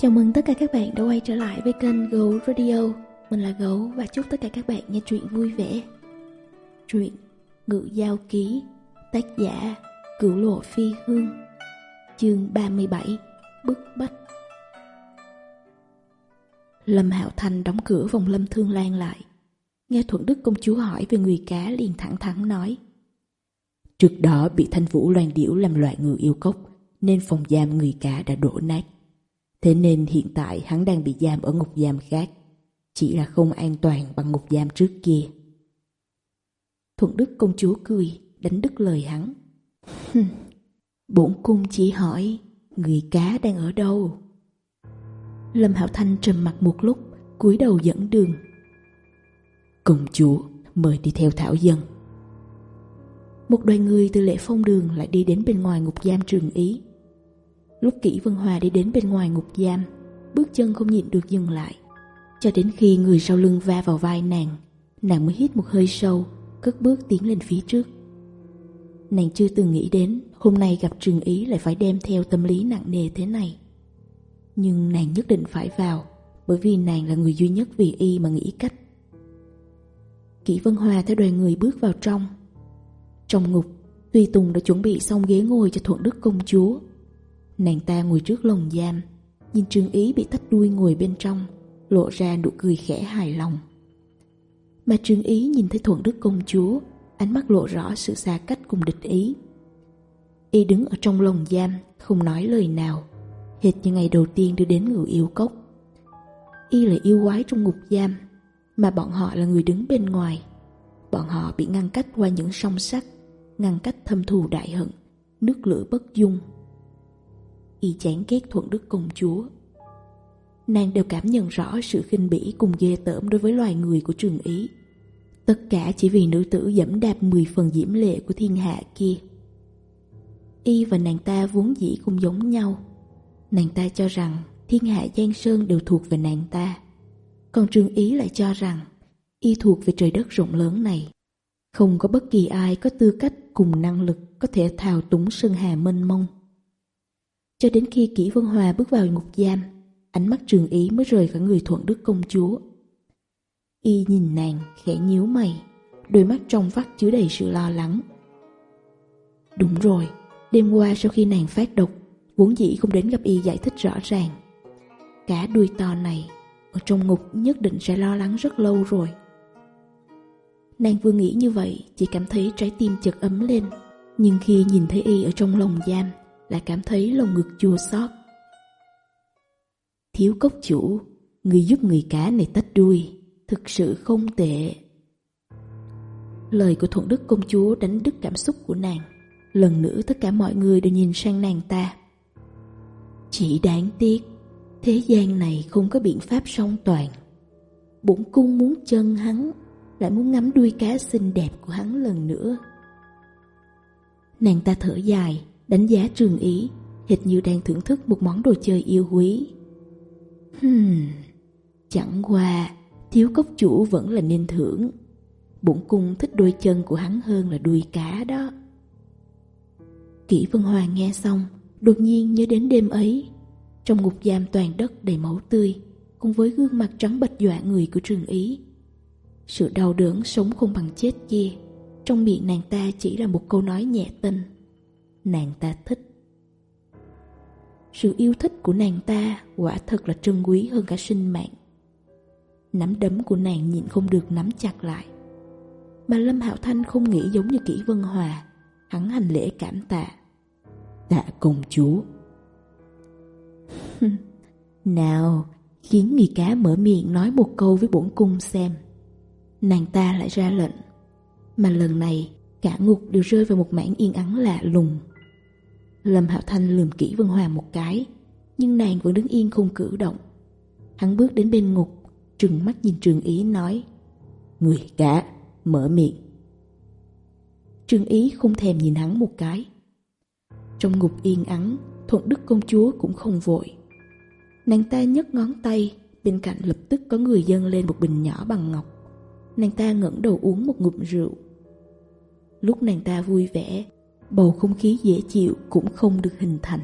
Chào mừng tất cả các bạn đã quay trở lại với kênh Gấu Radio. Mình là Gấu và chúc tất cả các bạn nghe chuyện vui vẻ. Truyện Ngự Giao Ký, Tác giả Cửu Lộ Phi Hương, Chương 37 Bức Bách. Lâm Hạo Thành đóng cửa vòng lâm thương lan lại. Nghe Thuận Đức công chúa hỏi về người cá liền thẳng thắn nói, Trước đó bị Thanh Vũ loan điểu làm loại người yêu cốc, Nên phòng giam người cá đã đổ nát. Thế nên hiện tại hắn đang bị giam ở ngục giam khác, chỉ là không an toàn bằng ngục giam trước kia. Thuận Đức công chúa cười, đánh đứt lời hắn. Bổn cung chỉ hỏi, người cá đang ở đâu? Lâm hảo Thanh trầm mặt một lúc, cúi đầu dẫn đường. Công chúa mời đi theo Thảo Dân. Một đoàn người từ lệ phong đường lại đi đến bên ngoài ngục giam trường Ý. Lúc kỹ Vân Hòa đi đến bên ngoài ngục giam, Bước chân không nhịn được dừng lại. Cho đến khi người sau lưng va vào vai nàng Nàng mới hít một hơi sâu, Cất bước tiến lên phía trước. Nàng chưa từng nghĩ đến, Hôm nay gặp trường ý lại phải đem theo tâm lý nặng nề thế này. Nhưng nàng nhất định phải vào, Bởi vì nàng là người duy nhất vì y mà nghĩ cách. Kỷ Vân Hòa theo đoàn người bước vào trong. Trong ngục, Tuy Tùng đã chuẩn bị xong ghế ngồi cho Thuận Đức công chúa Nàng ta ngồi trước lồng giam, Nhìn Trương Ý bị tách đuôi ngồi bên trong, Lộ ra nụ cười khẽ hài lòng. Mà Trương Ý nhìn thấy Thuận Đức Công Chúa, Ánh mắt lộ rõ sự xa cách cùng địch ý. Y đứng ở trong lồng giam, Không nói lời nào, Hệt như ngày đầu tiên đưa đến người yêu cốc. Y là yêu quái trong ngục giam, Mà bọn họ là người đứng bên ngoài. Bọn họ bị ngăn cách qua những song sắt, Ngăn cách thâm thù đại hận, Nước lửa bất dung y chán ghét thuận đức công chúa. Nàng đều cảm nhận rõ sự khinh bỉ cùng ghê tởm đối với loài người của trường Ý. Tất cả chỉ vì nữ tử dẫm đạp 10 phần diễm lệ của thiên hạ kia. Y và nàng ta vốn dĩ cũng giống nhau. Nàng ta cho rằng thiên hạ Giang Sơn đều thuộc về nàng ta. Còn Trường Ý lại cho rằng y thuộc về trời đất rộng lớn này. Không có bất kỳ ai có tư cách cùng năng lực có thể thao túng Sơn Hà mênh mông. Cho đến khi Kỷ Vân Hòa bước vào ngục giam, ánh mắt trường ý mới rời khỏi người thuận đức công chúa. Y nhìn nàng khẽ nhíu mày, đôi mắt trong vắt chứa đầy sự lo lắng. Đúng rồi, đêm qua sau khi nàng phát độc, vốn dĩ không đến gặp Y giải thích rõ ràng. Cả đuôi to này, ở trong ngục nhất định sẽ lo lắng rất lâu rồi. Nàng vừa nghĩ như vậy, chỉ cảm thấy trái tim chợt ấm lên, nhưng khi nhìn thấy Y ở trong lồng giam, lại cảm thấy lòng ngực chua xót. Thiếu cốc chủ, người giúp người cá này tách đuôi, thực sự không tệ. Lời của Thuận Đức công chúa đánh đứt cảm xúc của nàng. Lần nữa tất cả mọi người đều nhìn sang nàng ta. Chỉ đáng tiếc, thế gian này không có biện pháp song toàn. Bổn cung muốn chân hắn, lại muốn ngắm đuôi cá xinh đẹp của hắn lần nữa. Nàng ta thở dài, đánh giá trường ý, hệt như đang thưởng thức một món đồ chơi yêu quý. Hmm, chẳng qua, thiếu cốc chủ vẫn là nên thưởng. Bụng cung thích đôi chân của hắn hơn là đuôi cá đó. Kỷ Vân Hoàng nghe xong, đột nhiên nhớ đến đêm ấy. Trong ngục giam toàn đất đầy máu tươi, cùng với gương mặt trắng bệch dọa người của trường ý. Sự đau đớn sống không bằng chết kia, trong miệng nàng ta chỉ là một câu nói nhẹ tinh nàng ta thích. Sự yêu thích của nàng ta quả thật là trân quý hơn cả sinh mạng. Nắm đấm của nàng nhịn không được nắm chặt lại. Mà Lâm Hạo Thanh không nghĩ giống như Kỷ Vân Hòa, hắn hành lễ cảm tạ. Tạ công chúa. Nào, khiến người cá mở miệng nói một câu với bổn cung xem. Nàng ta lại ra lệnh. Mà lần này, cả ngục đều rơi vào một mảng yên ắng lạ lùng. Lâm Hạo Thanh lườm kỹ Vân Hoàng một cái Nhưng nàng vẫn đứng yên không cử động. Hắn bước đến bên ngục Trừng mắt nhìn trường ý nói Người cả, mở miệng. Trường ý không thèm nhìn hắn một cái. Trong ngục yên ắng Thuận đức công chúa cũng không vội. Nàng ta nhấc ngón tay Bên cạnh lập tức có người dâng lên một bình nhỏ bằng ngọc. Nàng ta ngẩng đầu uống một ngụm rượu. Lúc nàng ta vui vẻ bầu không khí dễ chịu cũng không được hình thành.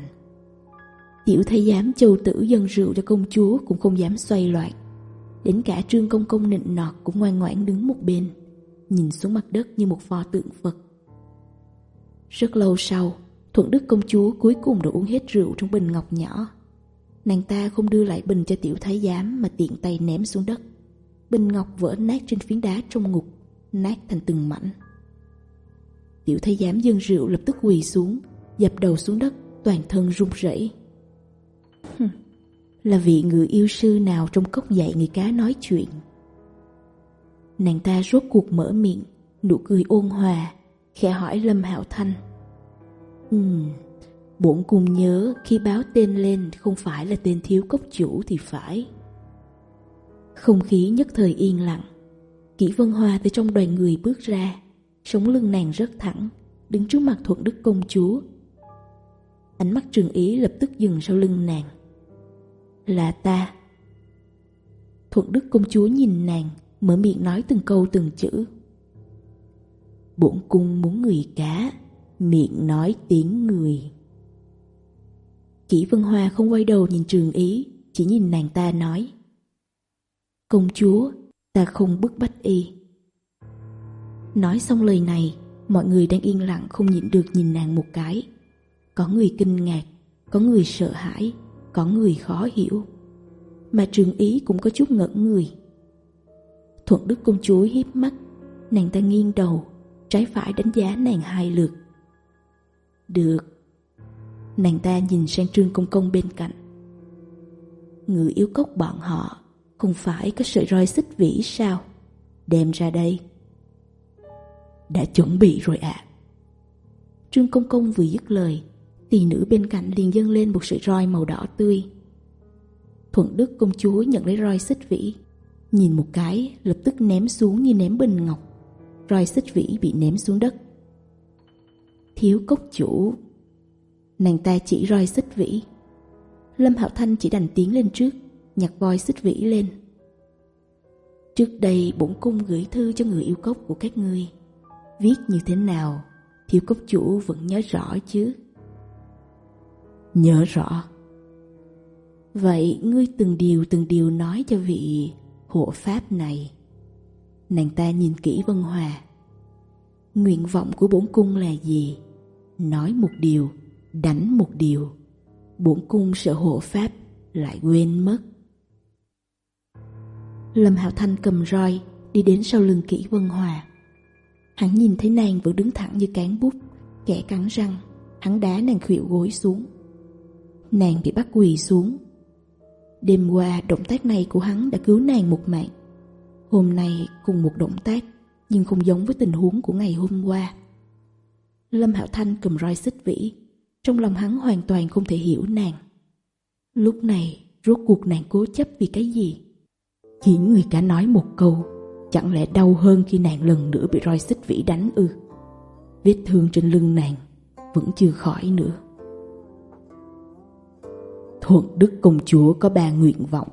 Tiểu thái giám châu tử dân rượu cho công chúa cũng không dám xoay loạn. Đến cả trương công công nịnh nọt cũng ngoan ngoãn đứng một bên, nhìn xuống mặt đất như một pho tượng Phật. Rất lâu sau, Thuận Đức công chúa cuối cùng đã uống hết rượu trong bình ngọc nhỏ. Nàng ta không đưa lại bình cho tiểu thái giám mà tiện tay ném xuống đất. Bình ngọc vỡ nát trên phiến đá trong ngục, nát thành từng mảnh. Tiểu thái giám dân rượu lập tức quỳ xuống Dập đầu xuống đất Toàn thân run rẩy. Là vị người yêu sư nào trong cốc dạy người cá nói chuyện? Nàng ta rốt cuộc mở miệng Nụ cười ôn hòa Khẽ hỏi Lâm Hạo Thanh. Ừm um, Bổn cung nhớ khi báo tên lên Không phải là tên thiếu cốc chủ thì phải. Không khí nhất thời yên lặng. Kỷ Vân Hoa từ trong đoàn người bước ra sống lưng nàng rất thẳng, đứng trước mặt thuận đức công chúa. Ánh mắt trường ý lập tức dừng sau lưng nàng. Là ta. Thuận đức công chúa nhìn nàng, mở miệng nói từng câu từng chữ. Bổn cung muốn người cá, miệng nói tiếng người. Kỷ Vân Hoa không quay đầu nhìn trường ý, chỉ nhìn nàng ta nói. Công chúa, ta không bức bách y. Nói xong lời này, mọi người đang yên lặng không nhịn được nhìn nàng một cái. Có người kinh ngạc, có người sợ hãi, có người khó hiểu. Mà trường ý cũng có chút ngẩn người. Thuận Đức công chúa hiếp mắt, nàng ta nghiêng đầu, trái phải đánh giá nàng hai lượt. Được. Nàng ta nhìn sang trương công công bên cạnh. Người yếu cốc bọn họ không phải có sợi roi xích vĩ sao? Đem ra đây. Đã chuẩn bị rồi ạ. Trương Công Công vừa dứt lời Tỳ nữ bên cạnh liền dâng lên một sợi roi màu đỏ tươi. Thuận Đức công chúa nhận lấy roi xích vĩ, Nhìn một cái, lập tức ném xuống như ném bình ngọc. Roi xích vĩ bị ném xuống đất. Thiếu cốc chủ, Nàng ta chỉ roi xích vĩ. Lâm Hạo Thanh chỉ đành tiến lên trước, Nhặt voi xích vĩ lên. Trước đây bổn cung gửi thư cho người yêu cốc của các ngươi viết như thế nào Thiếu cốc chủ vẫn nhớ rõ chứ? Nhớ rõ. Vậy ngươi từng điều từng điều nói cho vị hộ pháp này. Nàng ta nhìn kỹ Vân Hòa. Nguyện vọng của bổn cung là gì? Nói một điều, đánh một điều Bổn cung sợ hộ pháp lại quên mất. Lâm Hạo Thanh cầm roi Đi đến sau lưng kỹ Vân Hòa. Hắn nhìn thấy nàng vẫn đứng thẳng như cán bút, Kẻ cắn răng, Hắn đá nàng khuỵu gối xuống. Nàng bị bắt quỳ xuống. Đêm qua, động tác này của hắn đã cứu nàng một mạng. Hôm nay cùng một động tác, Nhưng không giống với tình huống của ngày hôm qua. Lâm Hạo Thanh cầm roi xích vĩ, Trong lòng hắn hoàn toàn không thể hiểu nàng. Lúc này, rốt cuộc nàng cố chấp vì cái gì? Chỉ người cả nói một câu. Chẳng lẽ đau hơn khi nàng lần nữa bị roi xích vĩ đánh ư? Vết thương trên lưng nàng vẫn chưa khỏi nữa. Thuận Đức Công Chúa có ba nguyện vọng.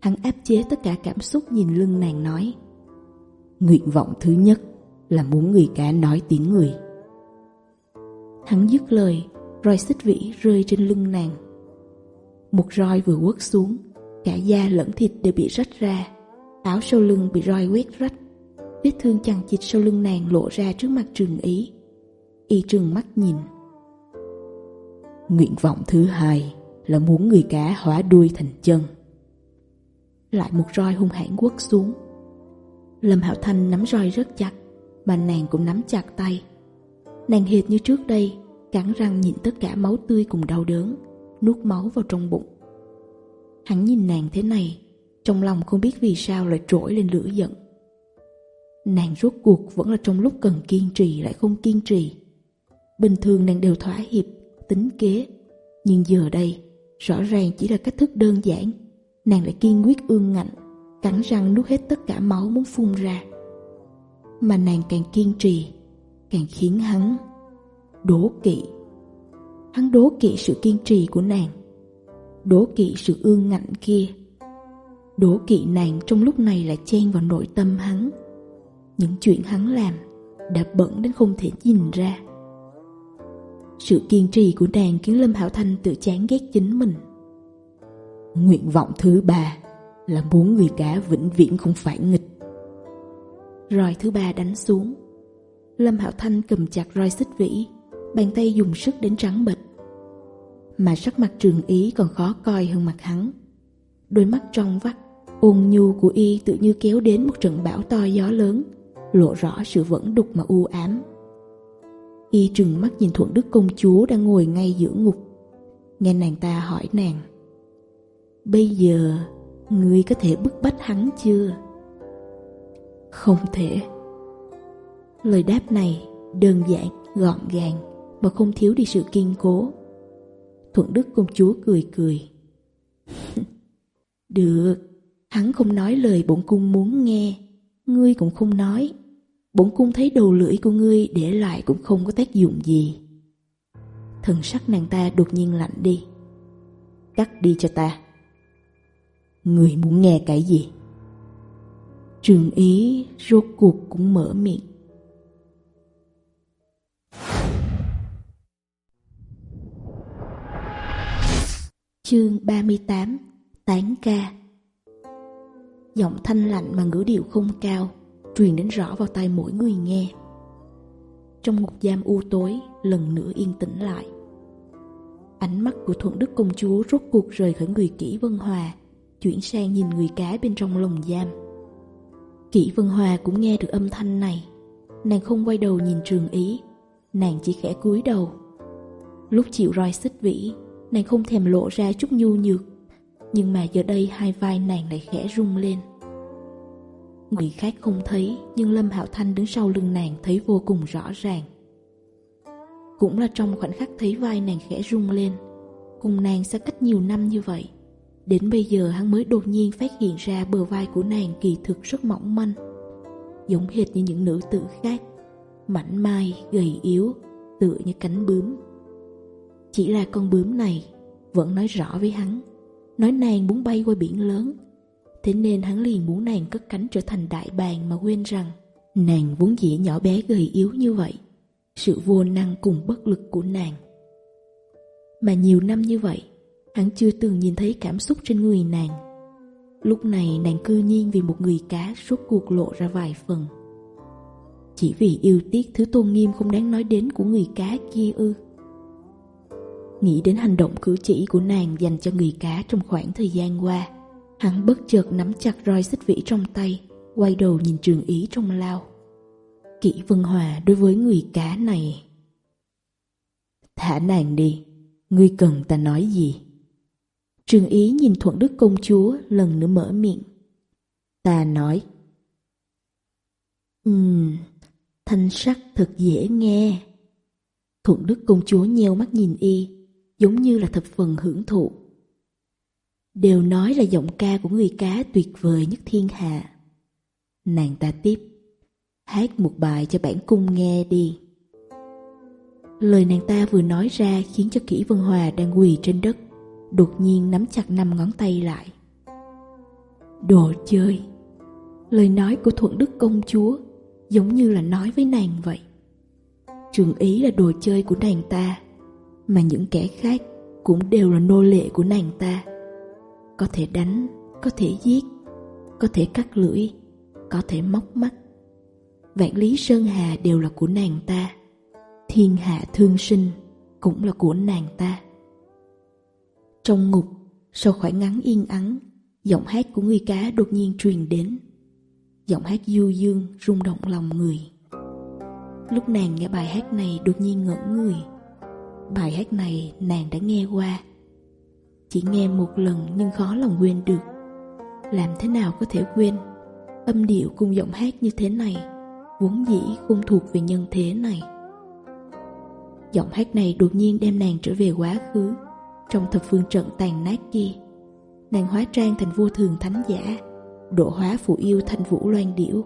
Hắn áp chế tất cả cảm xúc nhìn lưng nàng nói. Nguyện vọng thứ nhất là muốn người cá nói tiếng người. Hắn dứt lời, roi xích vĩ rơi trên lưng nàng. Một roi vừa quất xuống, cả da lẫn thịt đều bị rách ra áo sau lưng bị roi quét rách, vết thương chằng chịt sau lưng nàng lộ ra trước mặt trường ý. Y trừng mắt nhìn. Nguyện vọng thứ hai là muốn người cá hóa đuôi thành chân. Lại một roi hung hãn quất xuống. Lâm Hạo Thanh nắm roi rất chặt, mà nàng cũng nắm chặt tay. Nàng hệt như trước đây, cắn răng nhịn tất cả máu tươi cùng đau đớn, nuốt máu vào trong bụng. Hắn nhìn nàng thế này trong lòng không biết vì sao lại trỗi lên lửa giận. Nàng rốt cuộc vẫn là trong lúc cần kiên trì lại không kiên trì. Bình thường nàng đều thỏa hiệp, tính kế. Nhưng giờ đây, rõ ràng chỉ là cách thức đơn giản. Nàng lại kiên quyết ương ngạnh Cắn răng nuốt hết tất cả máu muốn phun ra. Mà nàng càng kiên trì Càng khiến hắn đố kỵ. Hắn đố kỵ sự kiên trì của nàng Đố kỵ sự ương ngạnh kia. Đổ kỵ nàng trong lúc này là chen vào nội tâm hắn. Những chuyện hắn làm Đã bẩn đến không thể nhìn ra. Sự kiên trì của nàng khiến Lâm Hảo Thanh tự chán ghét chính mình. Nguyện vọng thứ ba Là muốn người cả vĩnh viễn không phải nghịch. Rồi thứ ba đánh xuống. Lâm hảo Thanh cầm chặt roi xích vĩ, Bàn tay dùng sức đến trắng bệch. Mà sắc mặt trường ý còn khó coi hơn mặt hắn. Đôi mắt trong vắt Ung nhu của y tự như kéo đến một trận bão to gió lớn, lộ rõ sự vẫn đục mà u ám. Y trừng mắt nhìn Thuận Đức công chúa đang ngồi ngay giữa ngục. Nghe nàng ta hỏi nàng. Bây giờ, ngươi có thể bức bách hắn chưa? Không thể. Lời đáp này đơn giản, gọn gàng mà không thiếu đi sự kiên cố. Thuận Đức công chúa cười cười. Được, Hắn không nói lời bổn cung muốn nghe, ngươi cũng không nói. Bổn cung thấy đầu lưỡi của ngươi để lại cũng không có tác dụng gì. Thần sắc nàng ta đột nhiên lạnh đi. Cắt đi cho ta. Ngươi muốn nghe cái gì? Trường ý rốt cuộc cũng mở miệng. Chương 38 Tán ca Giọng thanh lạnh mà ngữ điệu không cao, Truyền đến rõ vào tai mỗi người nghe. Trong ngục giam u tối, Lần nữa yên tĩnh lại. Ánh mắt của Thuận Đức Công Chúa Rốt cuộc rời khỏi người kỹ Vân Hòa, Chuyển sang nhìn người cá bên trong lồng giam. Kỷ Vân Hòa cũng nghe được âm thanh này. Nàng không quay đầu nhìn trường ý, Nàng chỉ khẽ cúi đầu. Lúc chịu roi xích vĩ, Nàng không thèm lộ ra chút nhu nhược. Nhưng mà giờ đây hai vai nàng lại khẽ rung lên. Người khác không thấy Nhưng Lâm Hạo Thanh đứng sau lưng nàng thấy vô cùng rõ ràng. Cũng là trong khoảnh khắc thấy vai nàng khẽ rung lên Cùng nàng xa cách nhiều năm như vậy Đến bây giờ hắn mới đột nhiên phát hiện ra bờ vai của nàng kỳ thực rất mỏng manh Giống hệt như những nữ tử khác Mảnh mai, gầy yếu, tựa như cánh bướm. Chỉ là con bướm này vẫn nói rõ với hắn nói nàng muốn bay qua biển lớn. Thế nên hắn liền muốn nàng cất cánh trở thành đại bàng mà quên rằng nàng vốn dĩ nhỏ bé gầy yếu như vậy. Sự vô năng cùng bất lực của nàng. Mà nhiều năm như vậy, hắn chưa từng nhìn thấy cảm xúc trên người nàng. Lúc này nàng cư nhiên vì một người cá suốt cuộc lộ ra vài phần. Chỉ vì yêu tiếc thứ tôn nghiêm không đáng nói đến của người cá kia ư. Nghĩ đến hành động cử chỉ của nàng dành cho người cá trong khoảng thời gian qua, hắn bất chợt nắm chặt roi xích vĩ trong tay, quay đầu nhìn trường ý trong lao. Kỷ Vân Hòa đối với người cá này... Thả nàng đi, ngươi cần ta nói gì? Trường ý nhìn Thuận Đức Công Chúa lần nữa mở miệng. Ta nói. Ừm, thanh sắc thật dễ nghe. Thuận Đức Công Chúa nheo mắt nhìn y, giống như là thập phần hưởng thụ. Đều nói là giọng ca của người cá tuyệt vời nhất thiên hạ. Nàng ta tiếp, hát một bài cho bản cung nghe đi. Lời nàng ta vừa nói ra khiến cho Kỷ Vân Hòa đang quỳ trên đất, đột nhiên nắm chặt năm ngón tay lại. Đồ chơi! Lời nói của Thuận Đức Công Chúa giống như là nói với nàng vậy. Trường ý là đồ chơi của nàng ta mà những kẻ khác cũng đều là nô lệ của nàng ta. Có thể đánh, có thể giết, có thể cắt lưỡi, có thể móc mắt. Vạn lý sơn hà đều là của nàng ta. Thiên hạ thương sinh cũng là của nàng ta. Trong ngục, sau khoảng ngắn yên ắng, giọng hát của người cá đột nhiên truyền đến. Giọng hát du dương rung động lòng người. Lúc nàng nghe bài hát này đột nhiên ngỡ người. Bài hát này nàng đã nghe qua. Chỉ nghe một lần nhưng khó lòng quên được. Làm thế nào có thể quên? Âm điệu cùng giọng hát như thế này, Vốn dĩ không thuộc về nhân thế này. Giọng hát này đột nhiên đem nàng trở về quá khứ, Trong thập phương trận tàn nát kia. Nàng hóa trang thành vua thường thánh giả, Độ hóa phụ yêu thành vũ loan điểu.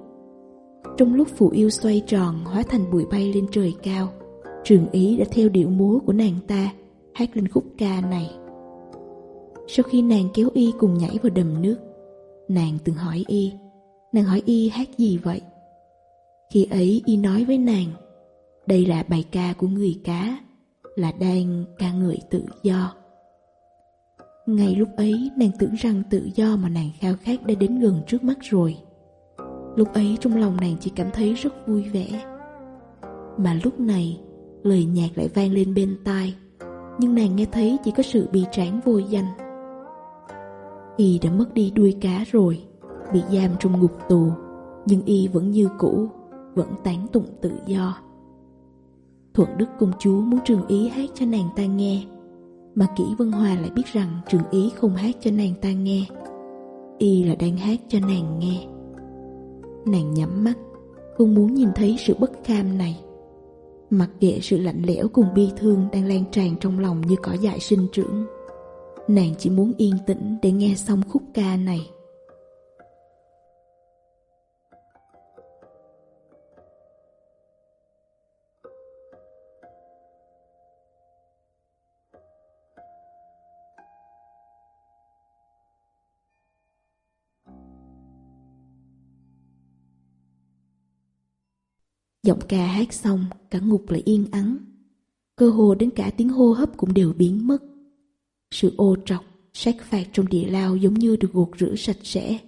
Trong lúc phụ yêu xoay tròn Hóa thành bụi bay lên trời cao Trường Ý đã theo điệu múa của nàng ta, Hát lên khúc ca này. Sau khi nàng kéo Y cùng nhảy vào đầm nước, Nàng từng hỏi Y, Nàng hỏi Y hát gì vậy? Khi ấy Y nói với nàng, Đây là bài ca của người cá, Là đang ca người tự do. Ngay lúc ấy, nàng tưởng rằng tự do mà nàng khao khát đã đến gần trước mắt rồi. Lúc ấy trong lòng nàng chỉ cảm thấy rất vui vẻ. Mà lúc này lời nhạc lại vang lên bên tai, nhưng nàng nghe thấy chỉ có sự bi tráng vô danh. Y đã mất đi đuôi cá rồi, bị giam trong ngục tù, nhưng Y vẫn như cũ, vẫn tán tụng tự do. Thuận Đức công chúa muốn Trường Ý hát cho nàng ta nghe, mà Kỷ Vân Hòa lại biết rằng Trường Ý không hát cho nàng ta nghe, Y là đang hát cho nàng nghe. Nàng nhắm mắt, không muốn nhìn thấy sự bất kham này mặc kệ sự lạnh lẽo cùng bi thương đang lan tràn trong lòng như cỏ dại sinh trưởng. Nàng chỉ muốn yên tĩnh để nghe xong khúc ca này. Giọng ca hát xong, cả ngục lại yên ắng. Cơ hồ đến cả tiếng hô hấp cũng đều biến mất. Sự ô trọc, sát phạt trong địa lao giống như được gột rửa sạch sẽ.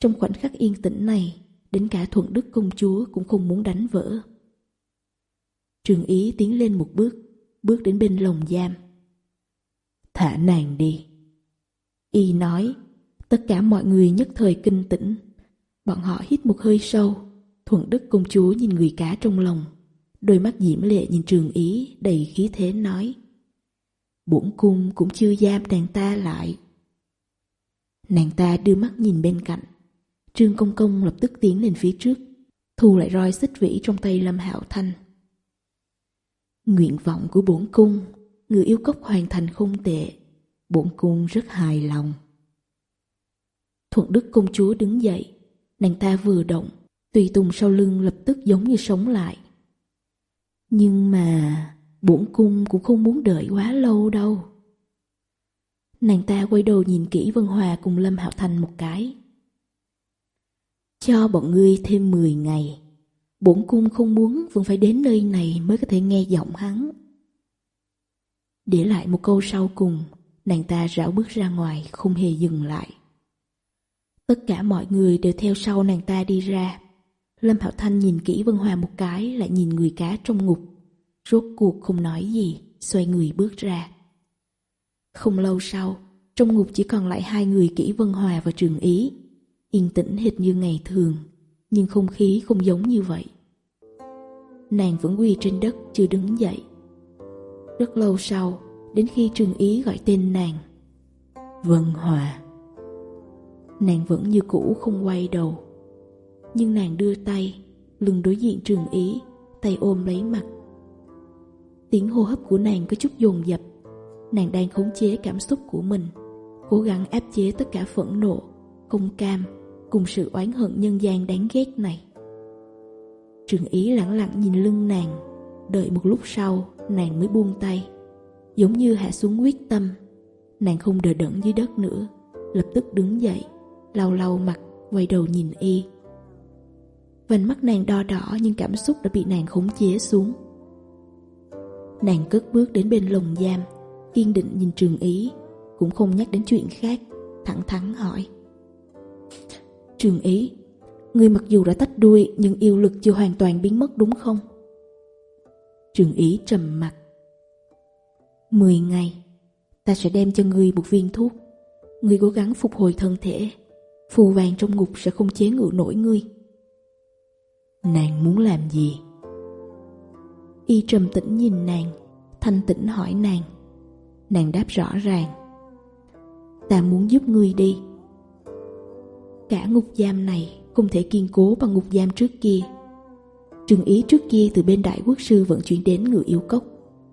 Trong khoảnh khắc yên tĩnh này, đến cả thuận đức công chúa cũng không muốn đánh vỡ. Trường ý tiến lên một bước, bước đến bên lồng giam. Thả nàng đi. Y nói, tất cả mọi người nhất thời kinh tĩnh. Bọn họ hít một hơi sâu, Thuận Đức công chúa nhìn người cá trong lòng. Đôi mắt diễm lệ nhìn trường ý đầy khí thế nói. Bổn cung cũng chưa giam nàng ta lại. Nàng ta đưa mắt nhìn bên cạnh. Trương Công Công lập tức tiến lên phía trước, thu lại roi xích vĩ trong tay Lâm Hạo Thanh. Nguyện vọng của bổn cung, người yêu cốc hoàn thành không tệ, bổn cung rất hài lòng. Thuận Đức công chúa đứng dậy, nàng ta vừa động, Tùy Tùng sau lưng lập tức giống như sống lại. Nhưng mà bổn cung cũng không muốn đợi quá lâu đâu. Nàng ta quay đầu nhìn kỹ Vân Hòa cùng Lâm Hạo Thành một cái. Cho bọn ngươi thêm 10 ngày. Bổn cung không muốn vẫn phải đến nơi này mới có thể nghe giọng hắn. Để lại một câu sau cùng, nàng ta rảo bước ra ngoài không hề dừng lại. Tất cả mọi người đều theo sau nàng ta đi ra. Lâm Thảo Thanh nhìn kỹ Vân Hòa một cái lại nhìn người cá trong ngục. Rốt cuộc không nói gì, xoay người bước ra. Không lâu sau, trong ngục chỉ còn lại hai người kỹ Vân Hòa và Trường Ý. Yên tĩnh hệt như ngày thường, nhưng không khí không giống như vậy. Nàng vẫn quỳ trên đất chưa đứng dậy. Rất lâu sau, đến khi Trường Ý gọi tên nàng. Vân Hòa. Nàng vẫn như cũ không quay đầu nhưng nàng đưa tay Lưng đối diện trường ý, Tay ôm lấy mặt. Tiếng hô hấp của nàng có chút dồn dập. Nàng đang khống chế cảm xúc của mình, Cố gắng áp chế tất cả phẫn nộ Không cam Cùng sự oán hận nhân gian đáng ghét này. Trường ý lặng lặng nhìn lưng nàng. Đợi một lúc sau, Nàng mới buông tay. Giống như hạ xuống quyết tâm, Nàng không đờ đẫn dưới đất nữa, Lập tức đứng dậy, Lau lau mặt, Quay đầu nhìn y. Vành mắt nàng đo đỏ, nhưng cảm xúc đã bị nàng khống chế xuống. Nàng cất bước đến bên lồng giam, Kiên định nhìn trường ý, Cũng không nhắc đến chuyện khác, Thẳng thắn hỏi. Trường ý Ngươi mặc dù đã tách đuôi, Nhưng yêu lực chưa hoàn toàn biến mất đúng không? Trường ý trầm mặt. Mười ngày, Ta sẽ đem cho ngươi một viên thuốc. Ngươi cố gắng phục hồi thân thể, Phù vàng trong ngục sẽ không chế ngự nổi ngươi. Nàng muốn làm gì? Y trầm tĩnh nhìn nàng, thanh tĩnh hỏi nàng. Nàng đáp rõ ràng. Ta muốn giúp ngươi đi. Cả ngục giam này không thể kiên cố bằng ngục giam trước kia. Trừng ý trước kia từ bên đại quốc sư vận chuyển đến người yêu cốc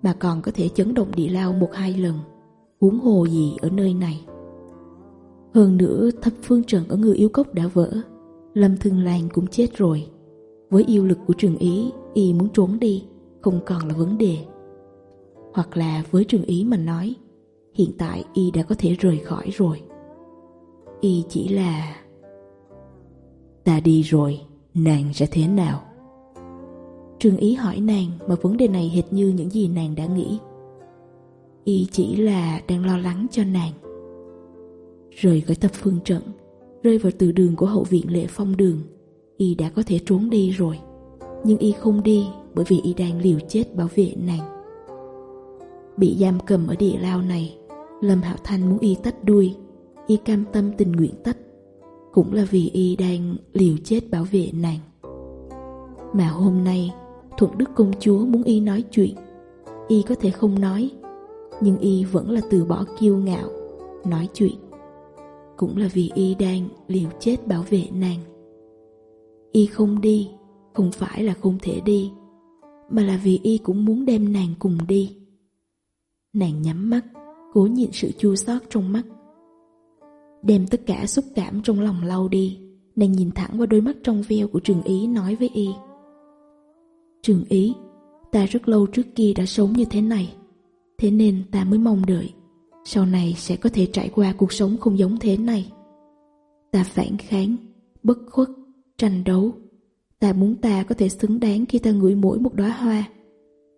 mà còn có thể chấn động địa lao một hai lần, huống hồ gì ở nơi này. Hơn nữa thập phương trận ở người yêu cốc đã vỡ, Lâm Thương Lan cũng chết rồi. Với yêu lực của trường ý, y muốn trốn đi, không còn là vấn đề. Hoặc là với trường ý mà nói, hiện tại y đã có thể rời khỏi rồi. Y chỉ là... Ta đi rồi, nàng sẽ thế nào? Trường ý hỏi nàng mà vấn đề này hệt như những gì nàng đã nghĩ. Y chỉ là đang lo lắng cho nàng. Rời khỏi tập phương trận, rơi vào từ đường của hậu viện lệ phong đường Y đã có thể trốn đi rồi. Nhưng Y không đi bởi vì Y đang liều chết bảo vệ nàng. Bị giam cầm ở địa lao này, Lâm Hạo Thanh muốn Y tách đuôi. Y cam tâm tình nguyện tách. Cũng là vì Y đang liều chết bảo vệ nàng. Mà hôm nay, Thuận Đức Công Chúa muốn Y nói chuyện. Y có thể không nói, Nhưng Y vẫn là từ bỏ kiêu ngạo, Nói chuyện. Cũng là vì Y đang liều chết bảo vệ nàng y không đi, không phải là không thể đi, mà là vì y cũng muốn đem nàng cùng đi. Nàng nhắm mắt, cố nhịn sự chua xót trong mắt. Đem tất cả xúc cảm trong lòng lau đi, nàng nhìn thẳng qua đôi mắt trong veo của trường ý nói với y. Trường ý, ta rất lâu trước kia đã sống như thế này, thế nên ta mới mong đợi, sau này sẽ có thể trải qua cuộc sống không giống thế này. Ta phản kháng, bất khuất tranh đấu. Ta muốn ta có thể xứng đáng khi ta ngửi mỗi một đóa hoa,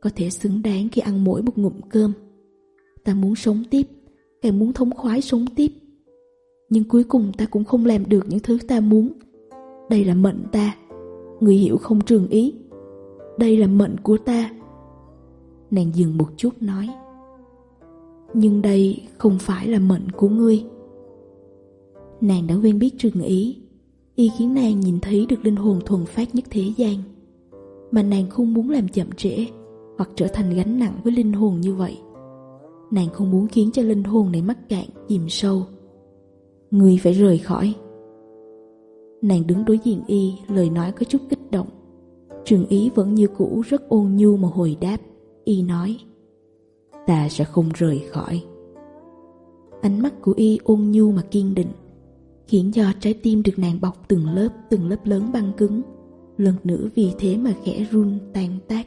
có thể xứng đáng khi ăn mỗi một ngụm cơm. Ta muốn sống tiếp, càng muốn thống khoái sống tiếp. Nhưng cuối cùng ta cũng không làm được những thứ ta muốn. Đây là mệnh ta, người hiểu không trường ý. Đây là mệnh của ta. Nàng dừng một chút nói. Nhưng đây không phải là mệnh của ngươi. Nàng đã quen biết trường ý y khiến nàng nhìn thấy được linh hồn thuần phát nhất thế gian. Mà nàng không muốn làm chậm trễ hoặc trở thành gánh nặng với linh hồn như vậy. Nàng không muốn khiến cho linh hồn này mắc cạn, chìm sâu. Người phải rời khỏi. Nàng đứng đối diện y, lời nói có chút kích động. Trường ý vẫn như cũ, rất ôn nhu mà hồi đáp. Y nói, ta sẽ không rời khỏi. Ánh mắt của y ôn nhu mà kiên định khiến cho trái tim được nàng bọc từng lớp từng lớp lớn băng cứng. Lần nữa vì thế mà khẽ run, tan tác.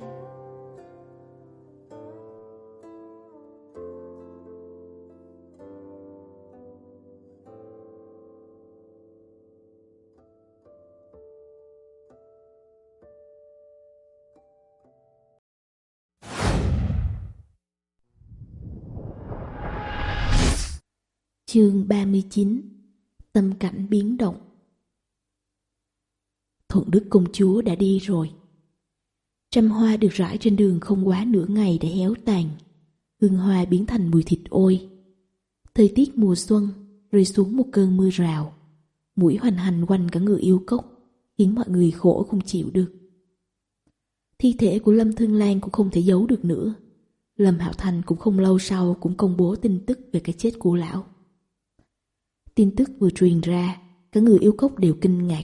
Chương 39 tâm cảnh biến động. Thuận Đức Công Chúa đã đi rồi. Trăm hoa được rải trên đường không quá nửa ngày để héo tàn. Hương hoa biến thành mùi thịt ôi. Thời tiết mùa xuân rơi xuống một cơn mưa rào. Mũi hoành hành quanh cả người yêu cốc, khiến mọi người khổ không chịu được. Thi thể của Lâm Thương Lan cũng không thể giấu được nữa. Lâm Hạo Thành cũng không lâu sau cũng công bố tin tức về cái chết của lão. Tin tức vừa truyền ra, cả người yêu cốc đều kinh ngạc.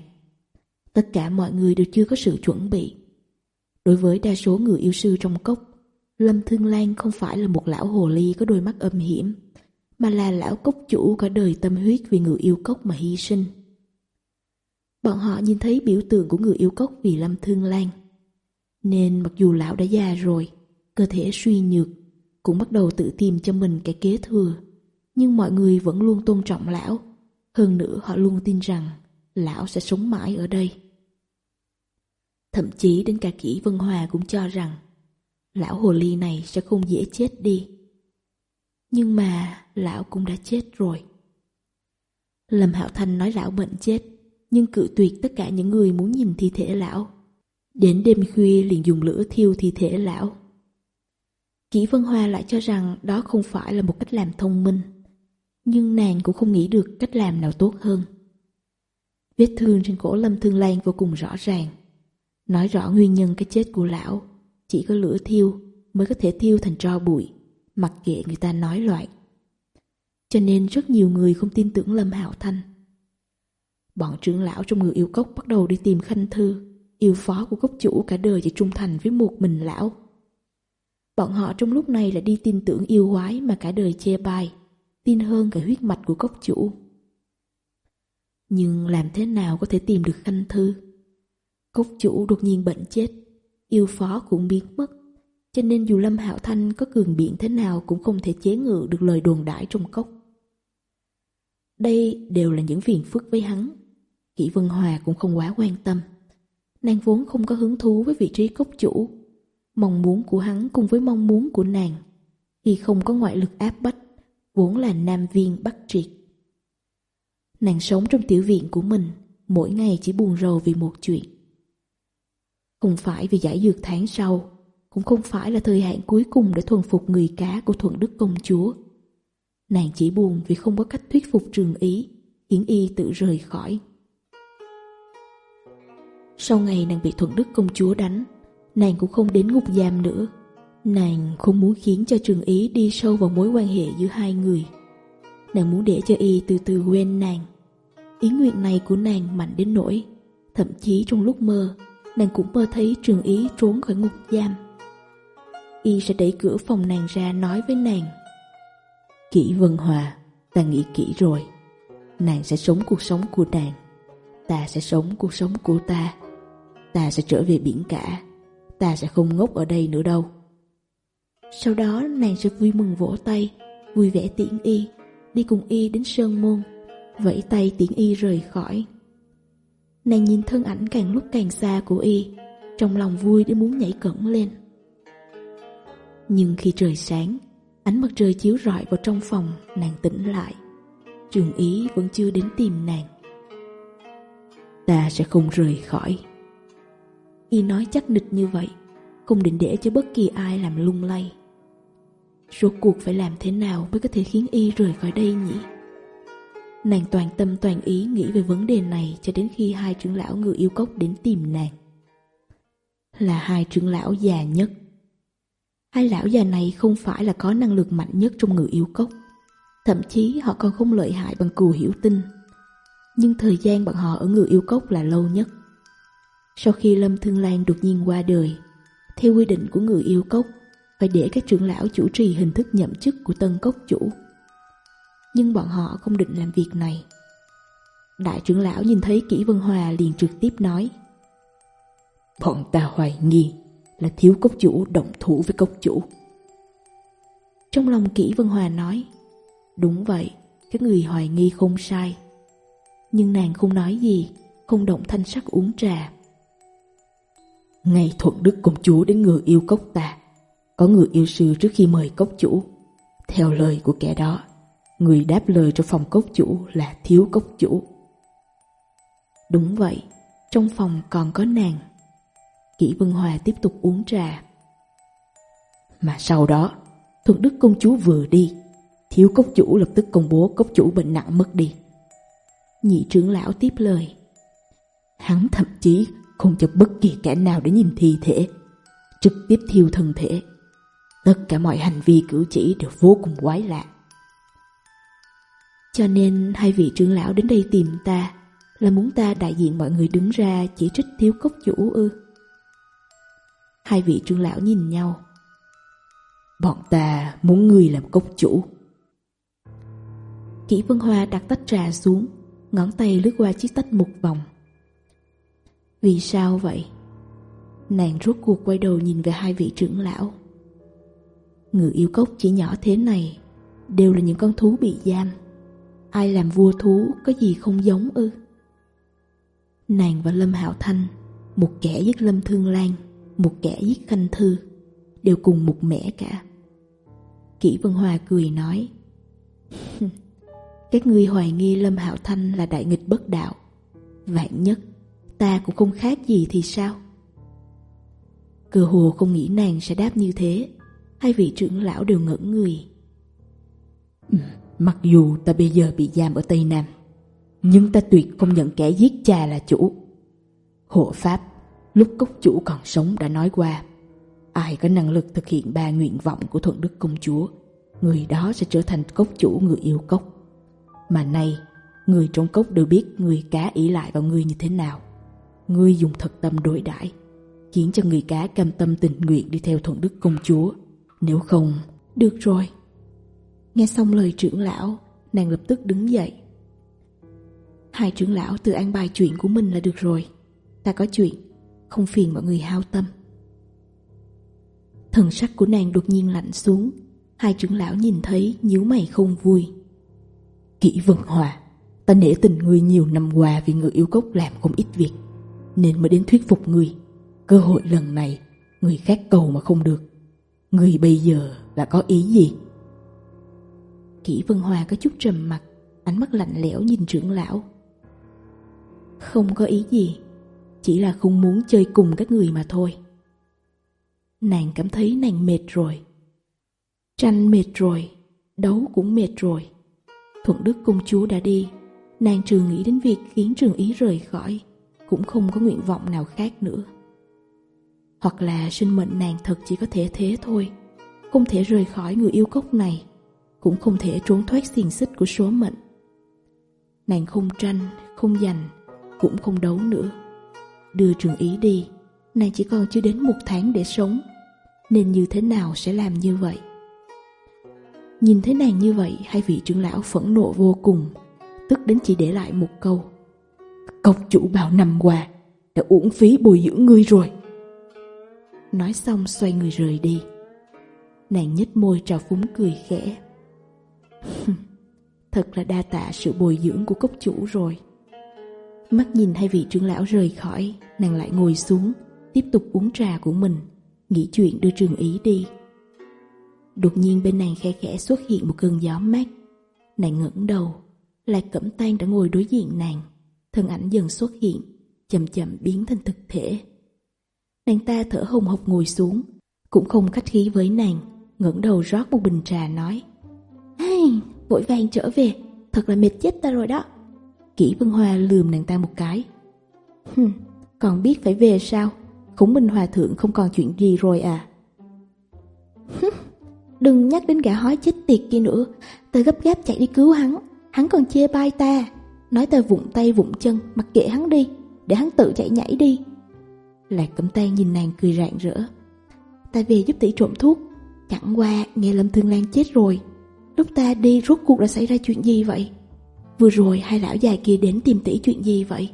Tất cả mọi người đều chưa có sự chuẩn bị. Đối với đa số người yêu sư trong cốc, Lâm Thương Lan không phải là một lão hồ ly có đôi mắt âm hiểm, mà là lão cốc chủ cả đời tâm huyết vì người yêu cốc mà hy sinh. Bọn họ nhìn thấy biểu tượng của người yêu cốc vì Lâm Thương Lan. Nên mặc dù lão đã già rồi, cơ thể suy nhược, cũng bắt đầu tự tìm cho mình cái kế thừa nhưng mọi người vẫn luôn tôn trọng lão. Hơn nữa họ luôn tin rằng lão sẽ sống mãi ở đây. Thậm chí đến cả kỹ Vân Hòa cũng cho rằng lão hồ ly này sẽ không dễ chết đi. Nhưng mà lão cũng đã chết rồi. Lâm Hạo Thanh nói lão bệnh chết, nhưng cự tuyệt tất cả những người muốn nhìn thi thể lão. Đến đêm khuya liền dùng lửa thiêu thi thể lão. Kỷ Vân Hoa lại cho rằng đó không phải là một cách làm thông minh nhưng nàng cũng không nghĩ được cách làm nào tốt hơn. Vết thương trên cổ Lâm Thương Lan vô cùng rõ ràng. Nói rõ nguyên nhân cái chết của lão, chỉ có lửa thiêu mới có thể thiêu thành tro bụi, mặc kệ người ta nói loại. Cho nên rất nhiều người không tin tưởng Lâm Hạo Thanh. Bọn trưởng lão trong người yêu cốc bắt đầu đi tìm khanh thư, yêu phó của cốc chủ cả đời chỉ trung thành với một mình lão. Bọn họ trong lúc này là đi tin tưởng yêu quái mà cả đời chê bai tin hơn cả huyết mạch của cốc chủ. Nhưng làm thế nào có thể tìm được khanh thư? Cốc chủ đột nhiên bệnh chết, yêu phó cũng biến mất, cho nên dù Lâm Hạo Thanh có cường biện thế nào cũng không thể chế ngự được lời đồn đãi trong cốc. Đây đều là những phiền phức với hắn, Kỷ Vân Hòa cũng không quá quan tâm. Nàng vốn không có hứng thú với vị trí cốc chủ. Mong muốn của hắn cùng với mong muốn của nàng, thì không có ngoại lực áp bách vốn là nam viên bắt triệt. Nàng sống trong tiểu viện của mình, mỗi ngày chỉ buồn rầu vì một chuyện. Không phải vì giải dược tháng sau, cũng không phải là thời hạn cuối cùng để thuần phục người cá của thuận đức công chúa. Nàng chỉ buồn vì không có cách thuyết phục trường ý, khiến y tự rời khỏi. Sau ngày nàng bị thuận đức công chúa đánh, nàng cũng không đến ngục giam nữa Nàng không muốn khiến cho Trường Ý đi sâu vào mối quan hệ giữa hai người. Nàng muốn để cho y từ từ quên nàng. Ý nguyện này của nàng mạnh đến nỗi, thậm chí trong lúc mơ, nàng cũng mơ thấy Trường Ý trốn khỏi ngục giam. Y sẽ đẩy cửa phòng nàng ra nói với nàng. Kỷ Vân Hòa, ta nghĩ kỹ rồi. Nàng sẽ sống cuộc sống của nàng. Ta sẽ sống cuộc sống của ta. Ta sẽ trở về biển cả. Ta sẽ không ngốc ở đây nữa đâu sau đó nàng sẽ vui mừng vỗ tay, vui vẻ tiễn y, đi cùng y đến sơn môn, vẫy tay tiễn y rời khỏi. Nàng nhìn thân ảnh càng lúc càng xa của y, trong lòng vui đến muốn nhảy cẩn lên. Nhưng khi trời sáng, ánh mặt trời chiếu rọi vào trong phòng, nàng tỉnh lại. Trường ý vẫn chưa đến tìm nàng. Ta sẽ không rời khỏi. Y nói chắc nịch như vậy không định để cho bất kỳ ai làm lung lay Rốt cuộc phải làm thế nào mới có thể khiến y rời khỏi đây nhỉ? Nàng toàn tâm toàn ý nghĩ về vấn đề này cho đến khi hai trưởng lão người yêu cốc đến tìm nàng. Là hai trưởng lão già nhất. Hai lão già này không phải là có năng lực mạnh nhất trong người yêu cốc. Thậm chí họ còn không lợi hại bằng cù hiểu tinh. Nhưng thời gian bọn họ ở người yêu cốc là lâu nhất. Sau khi Lâm Thương Lan đột nhiên qua đời, theo quy định của người yêu cốc, phải để các trưởng lão chủ trì hình thức nhậm chức của tân cốc chủ. Nhưng bọn họ không định làm việc này. Đại trưởng lão nhìn thấy Kỷ Vân Hòa liền trực tiếp nói Bọn ta hoài nghi là thiếu cốc chủ động thủ với cốc chủ. Trong lòng Kỷ Vân Hòa nói Đúng vậy, các người hoài nghi không sai. Nhưng nàng không nói gì, không động thanh sắc uống trà. Ngày thuận đức công chúa đến người yêu cốc ta. Có người yêu sư trước khi mời cốc chủ. Theo lời của kẻ đó, Người đáp lời cho phòng cốc chủ là thiếu cốc chủ. Đúng vậy, Trong phòng còn có nàng. Kỷ Vân Hòa tiếp tục uống trà. Mà sau đó, Thuận đức công chúa vừa đi, Thiếu cốc chủ lập tức công bố cốc chủ bệnh nặng mất đi. Nhị trưởng lão tiếp lời. Hắn thậm chí không cho bất kỳ kẻ nào để nhìn thi thể, trực tiếp thiêu thân thể. Tất cả mọi hành vi cử chỉ đều vô cùng quái lạ. Cho nên hai vị trưởng lão đến đây tìm ta là muốn ta đại diện mọi người đứng ra chỉ trích thiếu cốc chủ ư. Hai vị trưởng lão nhìn nhau. Bọn ta muốn người làm cốc chủ. Kỷ Vân Hoa đặt tách trà xuống, ngón tay lướt qua chiếc tách một vòng. Vì sao vậy? Nàng rút cuộc quay đầu nhìn về hai vị trưởng lão Người yêu cốc chỉ nhỏ thế này, Đều là những con thú bị giam Ai làm vua thú có gì không giống ư? Nàng và Lâm Hạo Thanh, Một kẻ giết Lâm Thương Lan, Một kẻ giết Khanh Thư, Đều cùng một mẻ cả Kỷ Vân Hòa cười nói Các ngươi hoài nghi Lâm Hạo Thanh là đại nghịch bất đạo, Vạn nhất ta cũng không khác gì thì sao? Cửa hồ không nghĩ nàng sẽ đáp như thế, hai vị trưởng lão đều ngỡ người. Ừ, mặc dù ta bây giờ bị giam ở Tây Nam, nhưng ta tuyệt không nhận kẻ giết cha là chủ. Hộ Pháp, lúc cốc chủ còn sống đã nói qua, ai có năng lực thực hiện ba nguyện vọng của Thuận Đức Công Chúa, người đó sẽ trở thành cốc chủ người yêu cốc. Mà nay, người trong cốc đều biết người cá ý lại vào người như thế nào ngươi dùng thật tâm đối đãi khiến cho người cá cam tâm tình nguyện đi theo thuận đức công chúa. Nếu không, được rồi. Nghe xong lời trưởng lão, nàng lập tức đứng dậy. Hai trưởng lão tự an bài chuyện của mình là được rồi. Ta có chuyện, không phiền mọi người hao tâm. Thần sắc của nàng đột nhiên lạnh xuống, hai trưởng lão nhìn thấy nhíu mày không vui. Kỷ Vân Hòa, ta nể tình ngươi nhiều năm qua vì người yêu cốc làm không ít việc nên mới đến thuyết phục người. Cơ hội lần này, người khác cầu mà không được. Người bây giờ là có ý gì? Kỷ Vân Hòa có chút trầm mặt, ánh mắt lạnh lẽo nhìn trưởng lão. Không có ý gì, chỉ là không muốn chơi cùng các người mà thôi. Nàng cảm thấy nàng mệt rồi. Tranh mệt rồi, đấu cũng mệt rồi. Thuận Đức công chúa đã đi, nàng trừ nghĩ đến việc khiến trường ý rời khỏi cũng không có nguyện vọng nào khác nữa. Hoặc là sinh mệnh nàng thật chỉ có thể thế thôi, không thể rời khỏi người yêu cốc này, cũng không thể trốn thoát xiềng xích của số mệnh. Nàng không tranh, không giành, cũng không đấu nữa. Đưa trường ý đi, nàng chỉ còn chưa đến một tháng để sống, nên như thế nào sẽ làm như vậy? Nhìn thấy nàng như vậy, hai vị trưởng lão phẫn nộ vô cùng, tức đến chỉ để lại một câu – Công chủ bao năm qua đã uổng phí bồi dưỡng ngươi rồi. Nói xong xoay người rời đi. Nàng nhít môi trào phúng cười khẽ. Thật là đa tạ sự bồi dưỡng của cốc chủ rồi. Mắt nhìn hai vị trưởng lão rời khỏi, nàng lại ngồi xuống, tiếp tục uống trà của mình, nghĩ chuyện đưa trường ý đi. Đột nhiên bên nàng khe khẽ xuất hiện một cơn gió mát. Nàng ngẩng đầu, Lạc Cẩm Tan đã ngồi đối diện nàng thân ảnh dần xuất hiện, chậm chậm biến thành thực thể. Nàng ta thở hồng hộc ngồi xuống, cũng không khách khí với nàng, ngẩng đầu rót một bình trà nói. Ai, vội vàng trở về, thật là mệt chết ta rồi đó. Kỷ Vân Hoa lườm nàng ta một cái. Hừm, còn biết phải về sao? Khủng Minh Hòa Thượng không còn chuyện gì rồi à? Hừm, Đừng nhắc đến gã hói chết tiệt kia nữa, ta gấp gáp chạy đi cứu hắn, hắn còn chê bai ta. Nói tôi vụng tay vụng chân Mặc kệ hắn đi Để hắn tự chạy nhảy đi. Lạc cẩm tay nhìn nàng cười rạng rỡ. Ta về giúp tỷ trộm thuốc. Chẳng qua nghe Lâm Thương Lan chết rồi. Lúc ta đi rốt cuộc đã xảy ra chuyện gì vậy? Vừa rồi hai lão già kia đến tìm tỷ chuyện gì vậy?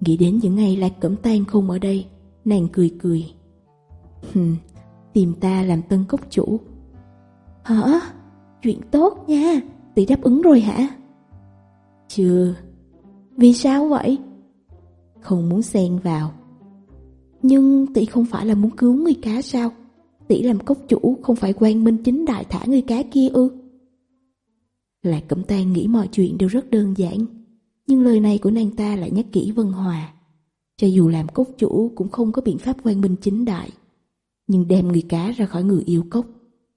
Nghĩ đến những ngày Lạc Cẩm Tan không ở đây Nàng cười cười. Tìm ta làm tân cốc chủ. Hả? Chuyện tốt nha, tỷ đáp ứng rồi hả? Chưa Vì sao vậy? Không muốn xen vào Nhưng tỷ không phải là muốn cứu người cá sao? Tỷ làm cốc chủ không phải quan minh chính đại thả người cá kia ư? Lạc Cẩm Tang nghĩ mọi chuyện đều rất đơn giản, Nhưng lời này của nàng ta lại nhắc kỹ Vân Hòa Cho dù làm cốc chủ cũng không có biện pháp quan minh chính đại, Nhưng đem người cá ra khỏi người yêu cốc,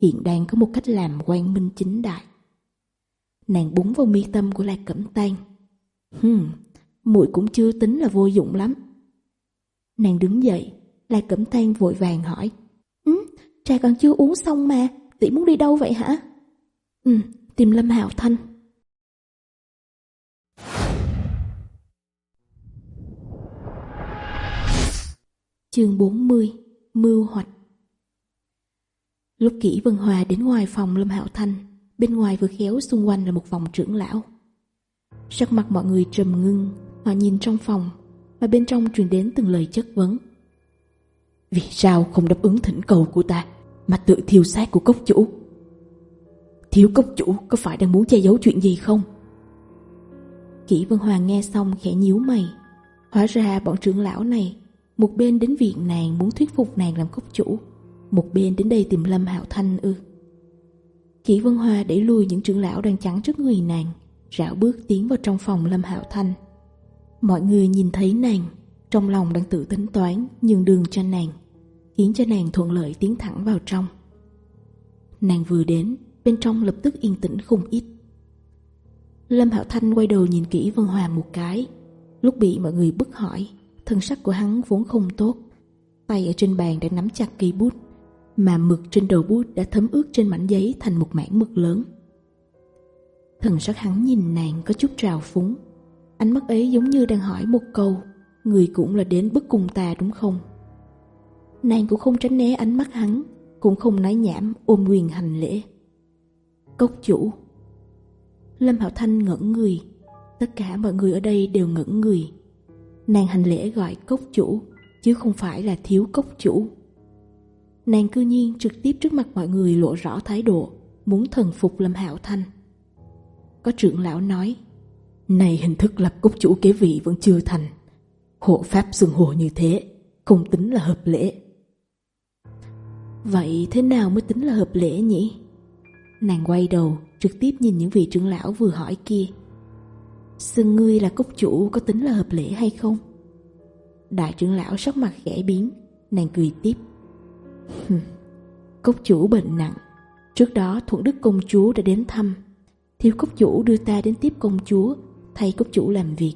Hiện đang có một cách làm quan minh chính đại Nàng búng vào mi tâm của Lạc Cẩm tan, Hừm, muội cũng chưa tính là vô dụng lắm. Nàng đứng dậy, Lạc Cẩm tan vội vàng hỏi. Ừ, trà còn chưa uống xong mà, tỷ muốn đi đâu vậy hả? Ừ, tìm Lâm Hạo Thanh. Chương 40 Mưu hoạch Lúc Kỷ Vân Hòa đến ngoài phòng Lâm Hạo Thanh Bên ngoài vừa khéo xung quanh là một vòng trưởng lão. Sắc mặt mọi người trầm ngưng, Họ nhìn trong phòng Và bên trong truyền đến từng lời chất vấn. Vì sao không đáp ứng thỉnh cầu của ta, Mà tự thiêu xác của cốc chủ? Thiếu cốc chủ có phải đang muốn che giấu chuyện gì không? Kỷ Vân Hoàng nghe xong khẽ nhíu mày. Hóa ra bọn trưởng lão này, Một bên đến viện nàng muốn thuyết phục nàng làm cốc chủ, Một bên đến đây tìm Lâm Hạo Thanh ư. Kỷ Vân Hoa đẩy lùi những trưởng lão đang chắn trước người nàng, rảo bước tiến vào trong phòng Lâm Hạo Thanh. Mọi người nhìn thấy nàng, trong lòng đang tự tính toán nhường đường cho nàng, khiến cho nàng thuận lợi tiến thẳng vào trong. Nàng vừa đến, bên trong lập tức yên tĩnh không ít. Lâm Hạo Thanh quay đầu nhìn kỹ Vân Hòa một cái, lúc bị mọi người bức hỏi, thân sắc của hắn vốn không tốt, tay ở trên bàn đã nắm chặt cây bút mà mực trên đầu bút đã thấm ướt trên mảnh giấy thành một mảng mực lớn. Thần sắc hắn nhìn nàng có chút trào phúng. Ánh mắt ấy giống như đang hỏi một câu, người cũng là đến bức cùng ta đúng không? Nàng cũng không tránh né ánh mắt hắn, cũng không nói nhảm ôm quyền hành lễ. Cốc chủ Lâm Hạo Thanh ngẩn người, tất cả mọi người ở đây đều ngẩn người. Nàng hành lễ gọi cốc chủ, chứ không phải là thiếu cốc chủ. Nàng cư nhiên trực tiếp trước mặt mọi người lộ rõ thái độ, Muốn thần phục Lâm Hạo Thanh. Có trưởng lão nói, Này hình thức lập cúc chủ kế vị vẫn chưa thành. Hộ pháp xưng hồ như thế, Không tính là hợp lễ. Vậy thế nào mới tính là hợp lễ nhỉ? Nàng quay đầu, trực tiếp nhìn những vị trưởng lão vừa hỏi kia. Xưng ngươi là cốc chủ có tính là hợp lễ hay không? Đại trưởng lão sắc mặt khẽ biến, Nàng cười tiếp. Cốc chủ bệnh nặng. Trước đó Thuận Đức công chúa đã đến thăm. Thiếu cốc chủ đưa ta đến tiếp công chúa, Thay cốc chủ làm việc.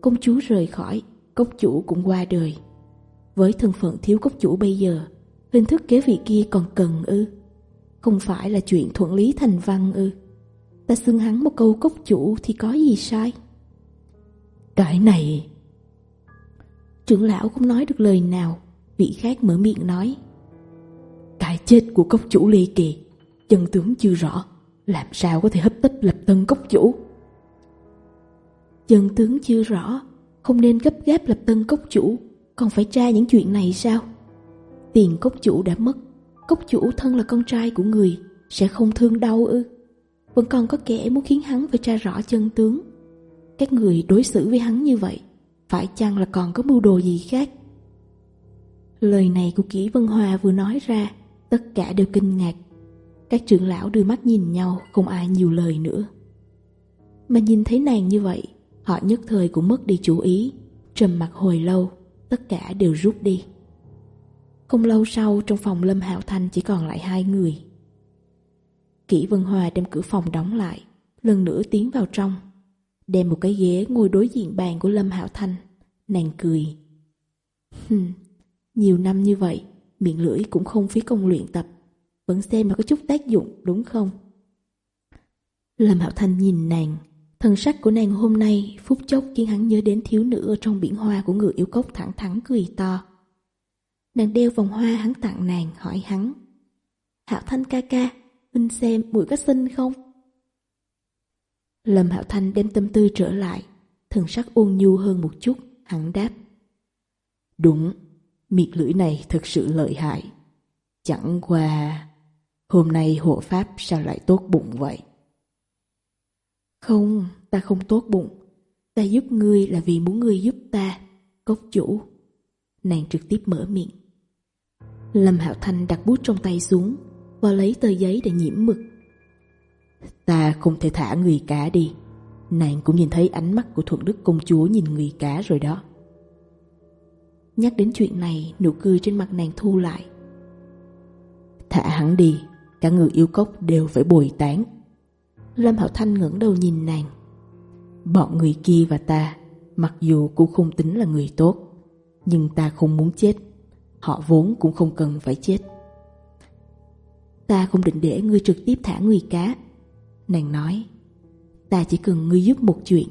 Công chúa rời khỏi, Cốc chủ cũng qua đời. Với thân phận thiếu cốc chủ bây giờ, Hình thức kế vị kia còn cần ư? Không phải là chuyện thuận lý thành văn ư? Ta xưng hắn một câu cốc chủ Thì có gì sai? Cái này Trưởng lão không nói được lời nào. Vị khác mở miệng nói. Cái chết của cốc chủ ly kỳ Chân tướng chưa rõ, Làm sao có thể hấp tấp lập tân cốc chủ? Chân tướng chưa rõ, Không nên gấp gáp lập tân cốc chủ, Còn phải tra những chuyện này sao? Tiền cốc chủ đã mất, Cốc chủ thân là con trai của người, Sẽ không thương đau ư? Vẫn còn có kẻ muốn khiến hắn phải tra rõ chân tướng. Các người đối xử với hắn như vậy, Phải chăng là còn có mưu đồ gì khác? Lời này của Kỷ Vân Hòa vừa nói ra Tất cả đều kinh ngạc. Các trưởng lão đưa mắt nhìn nhau Không ai nhiều lời nữa. Mà nhìn thấy nàng như vậy Họ nhất thời cũng mất đi chú ý Trầm mặt hồi lâu Tất cả đều rút đi. Không lâu sau trong phòng Lâm Hạo Thanh Chỉ còn lại hai người. Kỷ Vân Hòa đem cửa phòng đóng lại Lần nữa tiến vào trong Đem một cái ghế ngồi đối diện bàn của Lâm Hạo Thanh Nàng cười. Hừm, Nhiều năm như vậy miệng lưỡi cũng không phí công luyện tập, vẫn xem mà có chút tác dụng đúng không? Lâm Hạo Thanh nhìn nàng, thần sắc của nàng hôm nay phút chốc khiến hắn nhớ đến thiếu nữ ở trong biển hoa của người yêu cốc thẳng thắn cười to. Nàng đeo vòng hoa hắn tặng nàng hỏi hắn. Hạo Thanh ca ca, Minh xem mũi có xinh không? Lâm Hạo Thanh đem tâm tư trở lại, thần sắc ôn nhu hơn một chút, hắn đáp. Đúng, miệng lưỡi này thực sự lợi hại. Chẳng qua, hôm nay hộ pháp sao lại tốt bụng vậy? Không, ta không tốt bụng. Ta giúp ngươi là vì muốn ngươi giúp ta, cốc chủ. Nàng trực tiếp mở miệng. Lâm Hạo Thanh đặt bút trong tay xuống và lấy tờ giấy để nhiễm mực. Ta không thể thả người cá đi. Nàng cũng nhìn thấy ánh mắt của Thuận Đức công chúa nhìn người cá rồi đó. Nhắc đến chuyện này, nụ cười trên mặt nàng thu lại. Thả hắn đi, Cả người yêu cốc đều phải bồi tán. Lâm Hạo Thanh ngẩng đầu nhìn nàng. Bọn người kia và ta, Mặc dù cũng không tính là người tốt, Nhưng ta không muốn chết. Họ vốn cũng không cần phải chết. Ta không định để ngươi trực tiếp thả người cá. Nàng nói, Ta chỉ cần ngươi giúp một chuyện.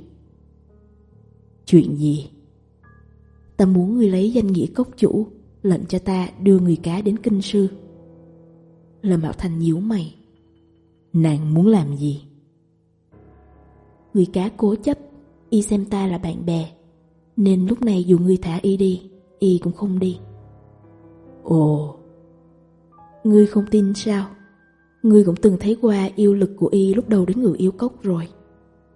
Chuyện gì? Ta muốn người lấy danh nghĩa cốc chủ, Lệnh cho ta đưa người cá đến kinh sư. Lâm Bảo Thành nhíu mày. Nàng muốn làm gì? Người cá cố chấp, Y xem ta là bạn bè, Nên lúc này dù người thả Y đi, Y cũng không đi. Ồ! Ngươi không tin sao? Ngươi cũng từng thấy qua yêu lực của Y lúc đầu đến người yêu cốc rồi.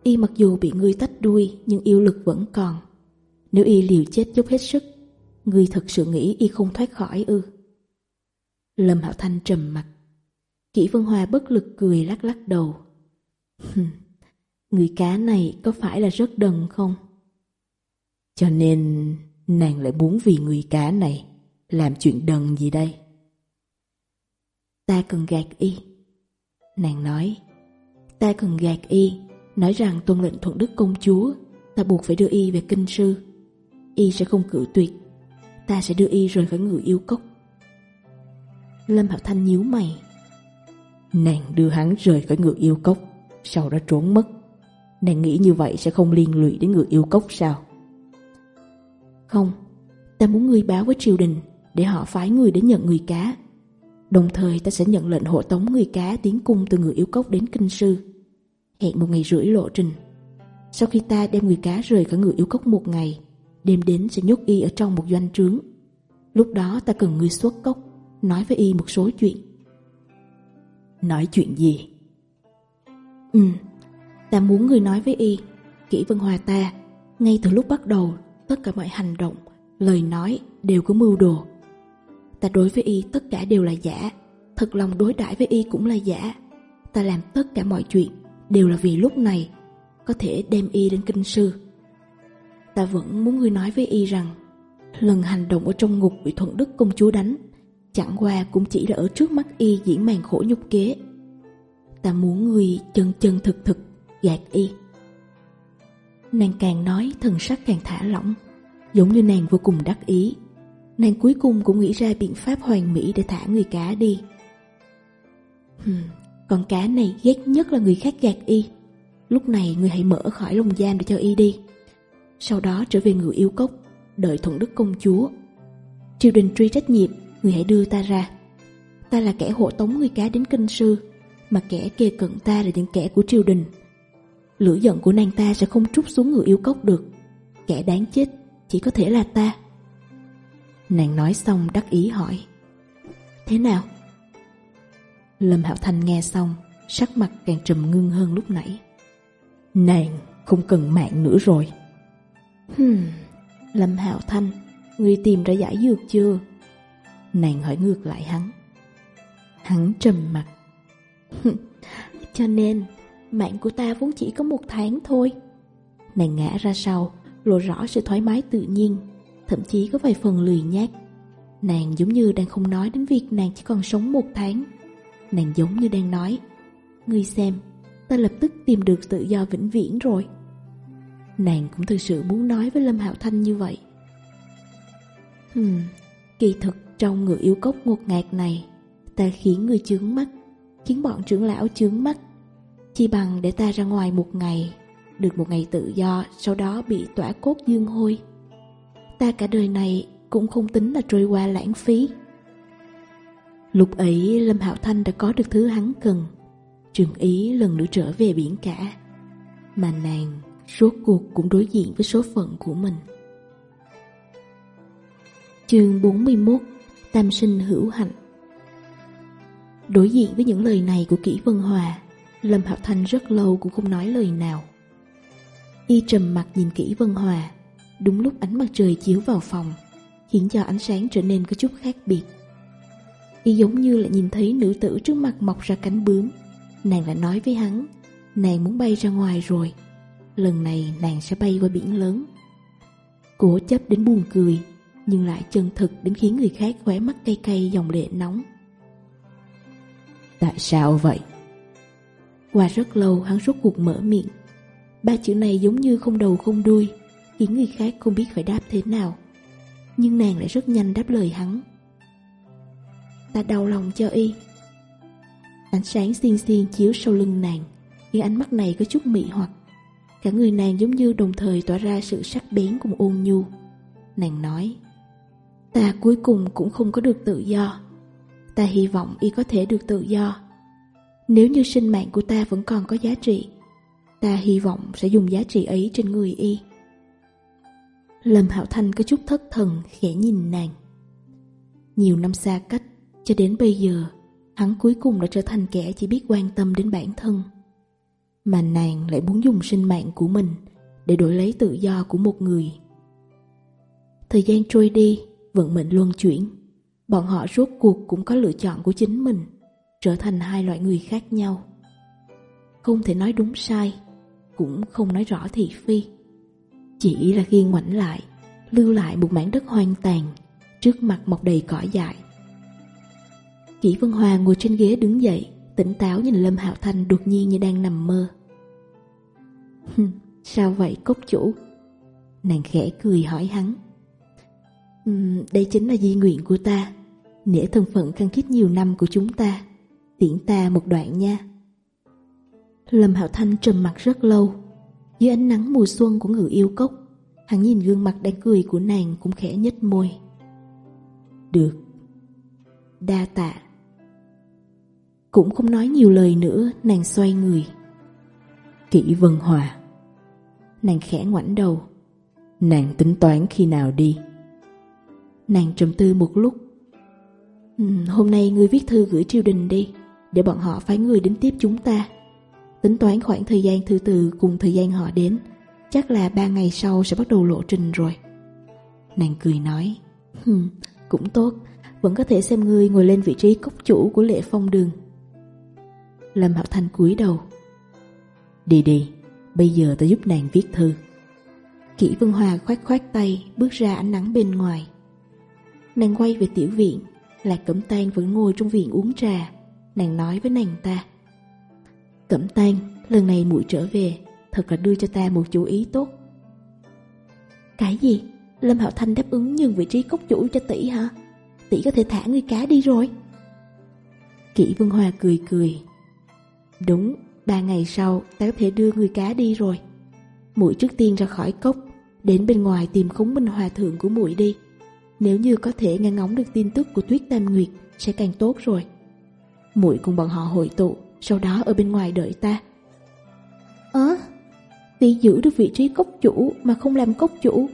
Y mặc dù bị ngươi tách đuôi, Nhưng yêu lực vẫn còn. Nếu y liều chết giúp hết sức Ngươi thật sự nghĩ y không thoát khỏi ư? Lâm Hạo Thanh trầm mặt. Kỷ Vân Hoa bất lực cười lắc lắc đầu. Người cá này có phải là rất đần không? Cho nên nàng lại muốn vì người cá này Làm chuyện đần gì đây? Ta cần gạt y. Nàng nói Ta cần gạt y Nói rằng tuân lệnh thuận đức công chúa Ta buộc phải đưa y về kinh sư y sẽ không cự tuyệt. Ta sẽ đưa y rời khỏi người yêu cốc. Lâm Hạo Thanh nhíu mày. Nàng đưa hắn rời khỏi người yêu cốc, sau đó trốn mất. Nàng nghĩ như vậy sẽ không liên lụy đến người yêu cốc sao? Không, ta muốn ngươi báo với triều đình để họ phái người đến nhận người cá. Đồng thời ta sẽ nhận lệnh hộ tống người cá tiến cung từ người yêu cốc đến kinh sư. Hẹn một ngày rưỡi lộ trình. Sau khi ta đem người cá rời khỏi người yêu cốc một ngày, đêm đến sẽ nhốt y ở trong một doanh trướng. Lúc đó ta cần người xuất cốc, nói với y một số chuyện. Nói chuyện gì? Ừ, ta muốn người nói với y, kỹ vân hòa ta, ngay từ lúc bắt đầu, tất cả mọi hành động, lời nói đều có mưu đồ. Ta đối với y tất cả đều là giả, thật lòng đối đãi với y cũng là giả. Ta làm tất cả mọi chuyện đều là vì lúc này có thể đem y đến kinh sư ta vẫn muốn ngươi nói với y rằng lần hành động ở trong ngục bị thuận đức công chúa đánh chẳng qua cũng chỉ là ở trước mắt y diễn màn khổ nhục kế. Ta muốn ngươi chân chân thực thực gạt y. Nàng càng nói thần sắc càng thả lỏng giống như nàng vô cùng đắc ý. Nàng cuối cùng cũng nghĩ ra biện pháp hoàn mỹ để thả người cá đi. Hmm, con cá này ghét nhất là người khác gạt y. Lúc này người hãy mở khỏi lồng giam để cho y đi sau đó trở về người yêu cốc, đợi thuận đức công chúa. Triều đình truy trách nhiệm, người hãy đưa ta ra. Ta là kẻ hộ tống người cá đến kinh sư, mà kẻ kề cận ta là những kẻ của triều đình. Lửa giận của nàng ta sẽ không trút xuống người yêu cốc được. Kẻ đáng chết chỉ có thể là ta. Nàng nói xong đắc ý hỏi. Thế nào? Lâm Hạo Thanh nghe xong, sắc mặt càng trầm ngưng hơn lúc nãy. Nàng không cần mạng nữa rồi. Hmm, Lâm Hạo Thanh, người tìm ra giải dược chưa? Nàng hỏi ngược lại hắn. Hắn trầm mặt. Cho nên, mạng của ta vốn chỉ có một tháng thôi. Nàng ngã ra sau, lộ rõ sự thoải mái tự nhiên, thậm chí có vài phần lười nhát Nàng giống như đang không nói đến việc nàng chỉ còn sống một tháng. Nàng giống như đang nói, ngươi xem, ta lập tức tìm được tự do vĩnh viễn rồi. Nàng cũng thực sự muốn nói với Lâm Hạo Thanh như vậy. Hmm, kỳ thực trong người yêu cốc ngột ngạt này Ta khiến người chướng mắt Khiến bọn trưởng lão chướng mắt. Chỉ bằng để ta ra ngoài một ngày Được một ngày tự do Sau đó bị tỏa cốt dương hôi. Ta cả đời này Cũng không tính là trôi qua lãng phí. Lúc ấy Lâm Hạo Thanh đã có được thứ hắn cần Trường ý lần nữa trở về biển cả. Mà nàng Rốt cuộc cũng đối diện với số phận của mình. Chương 41 Tam sinh hữu hạnh. Đối diện với những lời này của Kỷ Vân Hòa, Lâm Hạo Thanh rất lâu cũng không nói lời nào. Y trầm mặt nhìn Kỷ Vân Hòa, Đúng lúc ánh mặt trời chiếu vào phòng, Khiến cho ánh sáng trở nên có chút khác biệt. Y giống như là nhìn thấy nữ tử trước mặt mọc ra cánh bướm. Nàng lại nói với hắn, Nàng muốn bay ra ngoài rồi. Lần này nàng sẽ bay qua biển lớn. Cố chấp đến buồn cười Nhưng lại chân thực đến khiến người khác khóe mắt cay cay dòng lệ nóng. Tại sao vậy? Qua rất lâu hắn rốt cuộc mở miệng. Ba chữ này giống như không đầu không đuôi Khiến người khác không biết phải đáp thế nào. Nhưng nàng lại rất nhanh đáp lời hắn. Ta đau lòng cho y. Ánh sáng xiên xiên chiếu sau lưng nàng Khiến ánh mắt này có chút mị hoặc. Cả người nàng giống như đồng thời tỏa ra sự sắc bén cùng ôn nhu. Nàng nói, Ta cuối cùng cũng không có được tự do. Ta hy vọng y có thể được tự do. Nếu như sinh mạng của ta vẫn còn có giá trị, Ta hy vọng sẽ dùng giá trị ấy trên người y. Lâm Hạo Thanh có chút thất thần, khẽ nhìn nàng. Nhiều năm xa cách, Cho đến bây giờ, Hắn cuối cùng đã trở thành kẻ chỉ biết quan tâm đến bản thân mà nàng lại muốn dùng sinh mạng của mình để đổi lấy tự do của một người. Thời gian trôi đi, vận mệnh luân chuyển. Bọn họ rốt cuộc cũng có lựa chọn của chính mình, trở thành hai loại người khác nhau. Không thể nói đúng sai, cũng không nói rõ thị phi. Chỉ là khi ngoảnh lại, lưu lại một mảng đất hoang tàn, trước mặt mọc đầy cỏ dại. Kỷ Vân Hòa ngồi trên ghế đứng dậy, tỉnh táo nhìn Lâm Hạo Thanh đột nhiên như đang nằm mơ. Sao vậy cốc chủ? Nàng khẽ cười hỏi hắn. Um, đây chính là di nguyện của ta, nể thân phận khăng khít nhiều năm của chúng ta, tiễn ta một đoạn nha. Lâm Hạo Thanh trầm mặt rất lâu, dưới ánh nắng mùa xuân của người yêu cốc, hắn nhìn gương mặt đang cười của nàng cũng khẽ nhếch môi. Được. Đa tạ. Cũng không nói nhiều lời nữa Nàng xoay người. Kỷ Vân Hòa. Nàng khẽ ngoảnh đầu. Nàng tính toán khi nào đi? Nàng trầm tư một lúc. Hôm nay ngươi viết thư gửi triều đình đi Để bọn họ phái người đến tiếp chúng ta. Tính toán khoảng thời gian thư từ cùng thời gian họ đến Chắc là ba ngày sau sẽ bắt đầu lộ trình rồi. Nàng cười nói. Hừm, Cũng tốt. Vẫn có thể xem ngươi ngồi lên vị trí cốc chủ của lệ phong đường. Lâm Hạc Thanh cúi đầu. Đi đi, Bây giờ ta giúp nàng viết thư. Kỷ Vân Hòa khoát khoát tay, Bước ra ánh nắng bên ngoài. Nàng quay về tiểu viện, Lạc Cẩm Tan vẫn ngồi trong viện uống trà. Nàng nói với nàng ta. Cẩm Tan Lần này muội trở về, Thật là đưa cho ta một chú ý tốt. Cái gì? Lâm Hạo Thanh đáp ứng nhường vị trí cốc chủ cho tỷ hả? Tỷ có thể thả người cá đi rồi. Kỷ Vân Hòa cười cười. Đúng, ba ngày sau ta có thể đưa người cá đi rồi. mũi trước tiên ra khỏi cốc, đến bên ngoài tìm khống minh hòa thượng của muội đi. Nếu như có thể nghe ngóng được tin tức của Tuyết Tam Nguyệt sẽ càng tốt rồi. Muội cùng bọn họ hội tụ, sau đó ở bên ngoài đợi ta. Ơ, ờ? à, vì giữ được vị trí cốc chủ mà không làm cốc chủ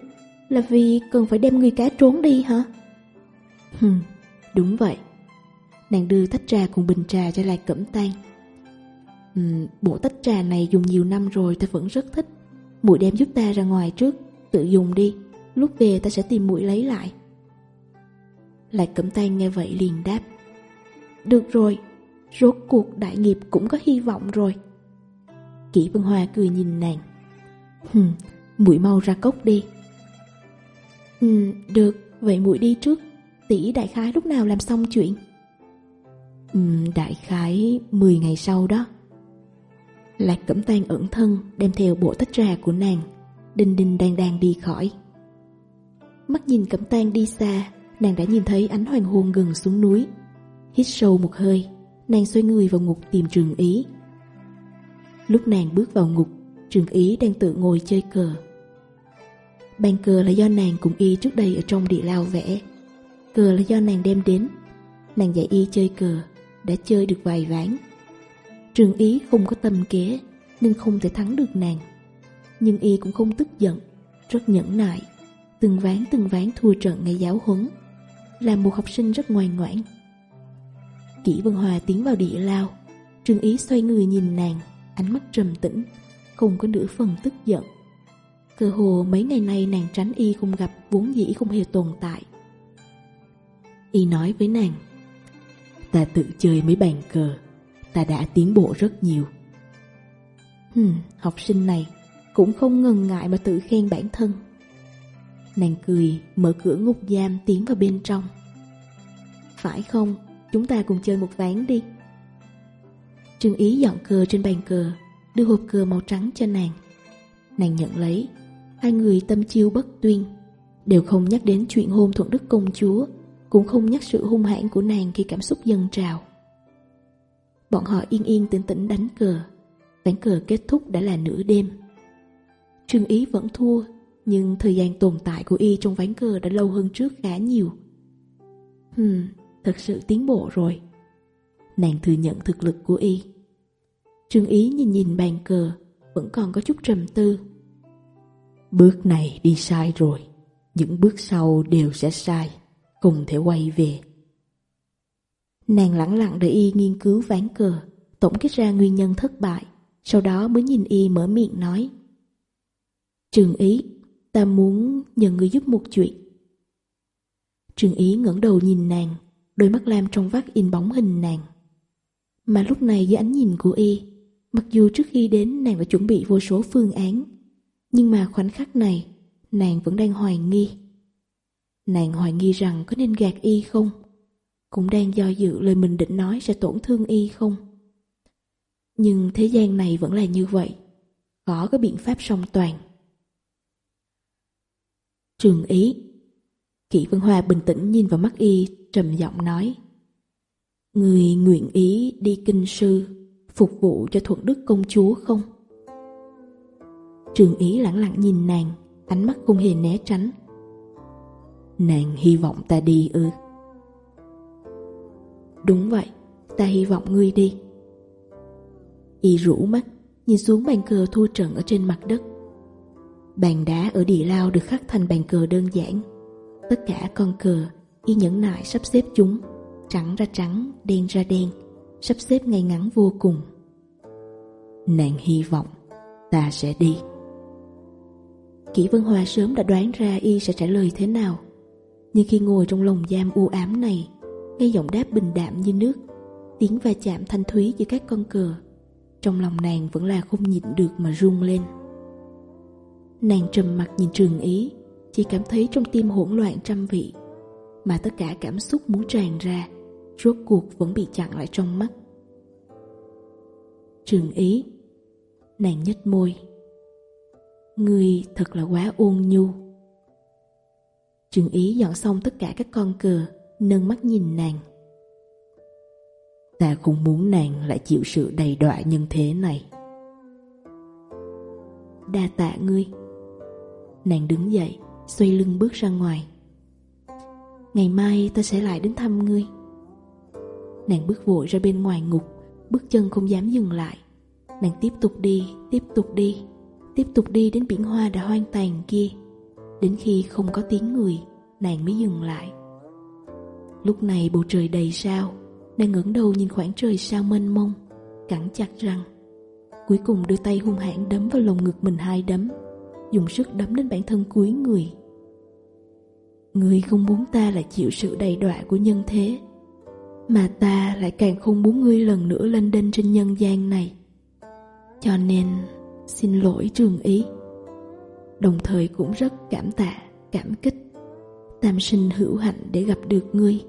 là vì cần phải đem người cá trốn đi hả? Hừm, đúng vậy. Nàng đưa tách trà cùng bình trà cho lại Cẩm Tang um, bộ tách trà này dùng nhiều năm rồi ta vẫn rất thích. Muội đem giúp ta ra ngoài trước, tự dùng đi. Lúc về ta sẽ tìm muội lấy lại. Lại cẩm tay nghe vậy liền đáp. Được rồi, rốt cuộc đại nghiệp cũng có hy vọng rồi. Kỷ Vân Hoa cười nhìn nàng. Hừm, muội mau ra cốc đi. Ừ, được, vậy muội đi trước. Tỷ đại khái lúc nào làm xong chuyện? Ừ, đại khái 10 ngày sau đó. Lạc Cẩm tan ẩn thân đem theo bộ tách trà của nàng, đinh đinh đang đang đi khỏi. Mắt nhìn Cẩm tan đi xa, nàng đã nhìn thấy ánh hoàng hôn gần xuống núi. Hít sâu một hơi, nàng xoay người vào ngục tìm Trường Ý. Lúc nàng bước vào ngục, Trường Ý đang tự ngồi chơi cờ. Bàn cờ là do nàng cùng y trước đây ở trong địa lao vẽ. Cờ là do nàng đem đến. Nàng dạy y chơi cờ, đã chơi được vài ván Trường Ý không có tâm kế nên không thể thắng được nàng. Nhưng y cũng không tức giận, rất nhẫn nại, từng ván từng ván thua trận ngày giáo huấn, là một học sinh rất ngoan ngoãn. Kỷ Vân Hòa tiến vào địa lao, Trường Ý xoay người nhìn nàng, ánh mắt trầm tĩnh, không có nửa phần tức giận. Cơ hồ mấy ngày nay nàng tránh y không gặp vốn dĩ không hề tồn tại. Y nói với nàng, ta tự chơi mấy bàn cờ, ta đã tiến bộ rất nhiều. Hừm, học sinh này cũng không ngần ngại mà tự khen bản thân. Nàng cười, mở cửa ngục giam tiến vào bên trong. Phải không, chúng ta cùng chơi một ván đi. Trương Ý dọn cờ trên bàn cờ, đưa hộp cờ màu trắng cho nàng. Nàng nhận lấy, hai người tâm chiêu bất tuyên, đều không nhắc đến chuyện hôn thuận đức công chúa, cũng không nhắc sự hung hãn của nàng khi cảm xúc dâng trào. Bọn họ yên yên tĩnh tĩnh đánh cờ. Đánh cờ kết thúc đã là nửa đêm. Trương Ý vẫn thua Nhưng thời gian tồn tại của Y trong ván cờ đã lâu hơn trước khá nhiều. Hmm, thật sự tiến bộ rồi. Nàng thừa nhận thực lực của Y. Trương Ý nhìn nhìn bàn cờ Vẫn còn có chút trầm tư. Bước này đi sai rồi. Những bước sau đều sẽ sai cùng thể quay về. Nàng lặng lặng để y nghiên cứu ván cờ, tổng kết ra nguyên nhân thất bại, sau đó mới nhìn y mở miệng nói. Trường ý, ta muốn nhờ người giúp một chuyện. Trường ý ngẩng đầu nhìn nàng, đôi mắt lam trong vắt in bóng hình nàng. Mà lúc này dưới ánh nhìn của y, mặc dù trước khi đến nàng đã chuẩn bị vô số phương án, nhưng mà khoảnh khắc này, nàng vẫn đang hoài nghi. Nàng hoài nghi rằng có nên gạt y không? cũng đang do dự lời mình định nói sẽ tổn thương y không. Nhưng thế gian này vẫn là như vậy, khó có biện pháp song toàn. Trường ý Kỷ Vân Hoa bình tĩnh nhìn vào mắt y, trầm giọng nói Người nguyện ý đi kinh sư, phục vụ cho thuận đức công chúa không? Trường ý lặng lặng nhìn nàng, ánh mắt không hề né tránh Nàng hy vọng ta đi ư? Đúng vậy, ta hy vọng ngươi đi. Y rũ mắt, nhìn xuống bàn cờ thua trận ở trên mặt đất. Bàn đá ở địa lao được khắc thành bàn cờ đơn giản. Tất cả con cờ, y nhẫn nại sắp xếp chúng, trắng ra trắng, đen ra đen, sắp xếp ngay ngắn vô cùng. Nàng hy vọng, ta sẽ đi. Kỷ Vân Hòa sớm đã đoán ra y sẽ trả lời thế nào. Nhưng khi ngồi trong lồng giam u ám này, nghe giọng đáp bình đạm như nước, tiếng va chạm thanh thúy giữa các con cờ. Trong lòng nàng vẫn là không nhịn được mà run lên. Nàng trầm mặt nhìn trường ý, chỉ cảm thấy trong tim hỗn loạn trăm vị, mà tất cả cảm xúc muốn tràn ra, rốt cuộc vẫn bị chặn lại trong mắt. Trường ý, nàng nhếch môi. Người thật là quá ôn nhu. Trường ý dọn xong tất cả các con cờ nâng mắt nhìn nàng. Ta không muốn nàng lại chịu sự đầy đọa nhân thế này. Đa tạ ngươi. Nàng đứng dậy, xoay lưng bước ra ngoài. Ngày mai ta sẽ lại đến thăm ngươi. Nàng bước vội ra bên ngoài ngục, bước chân không dám dừng lại. Nàng tiếp tục đi, tiếp tục đi, tiếp tục đi đến biển hoa đã hoang tàn kia. Đến khi không có tiếng người, nàng mới dừng lại. Lúc này bầu trời đầy sao Đang ngưỡng đầu nhìn khoảng trời sao mênh mông Cắn chặt răng. Cuối cùng đưa tay hung hãn đấm vào lồng ngực mình hai đấm Dùng sức đấm đến bản thân cuối người. Người không muốn ta là chịu sự đầy đọa của nhân thế Mà ta lại càng không muốn ngươi lần nữa lên đênh trên nhân gian này. Cho nên xin lỗi trường ý. Đồng thời cũng rất cảm tạ, cảm kích. Tam sinh hữu hạnh để gặp được ngươi.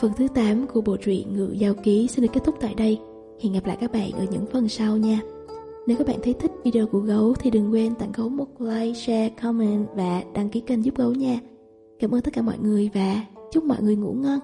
Phần thứ 8 của bộ truyện Ngự Giao Ký sẽ được kết thúc tại đây. Hẹn gặp lại các bạn ở những phần sau nha. Nếu các bạn thấy thích video của Gấu thì đừng quên tặng Gấu một like, share, comment và đăng ký kênh giúp Gấu nha. Cảm ơn tất cả mọi người và chúc mọi người ngủ ngon.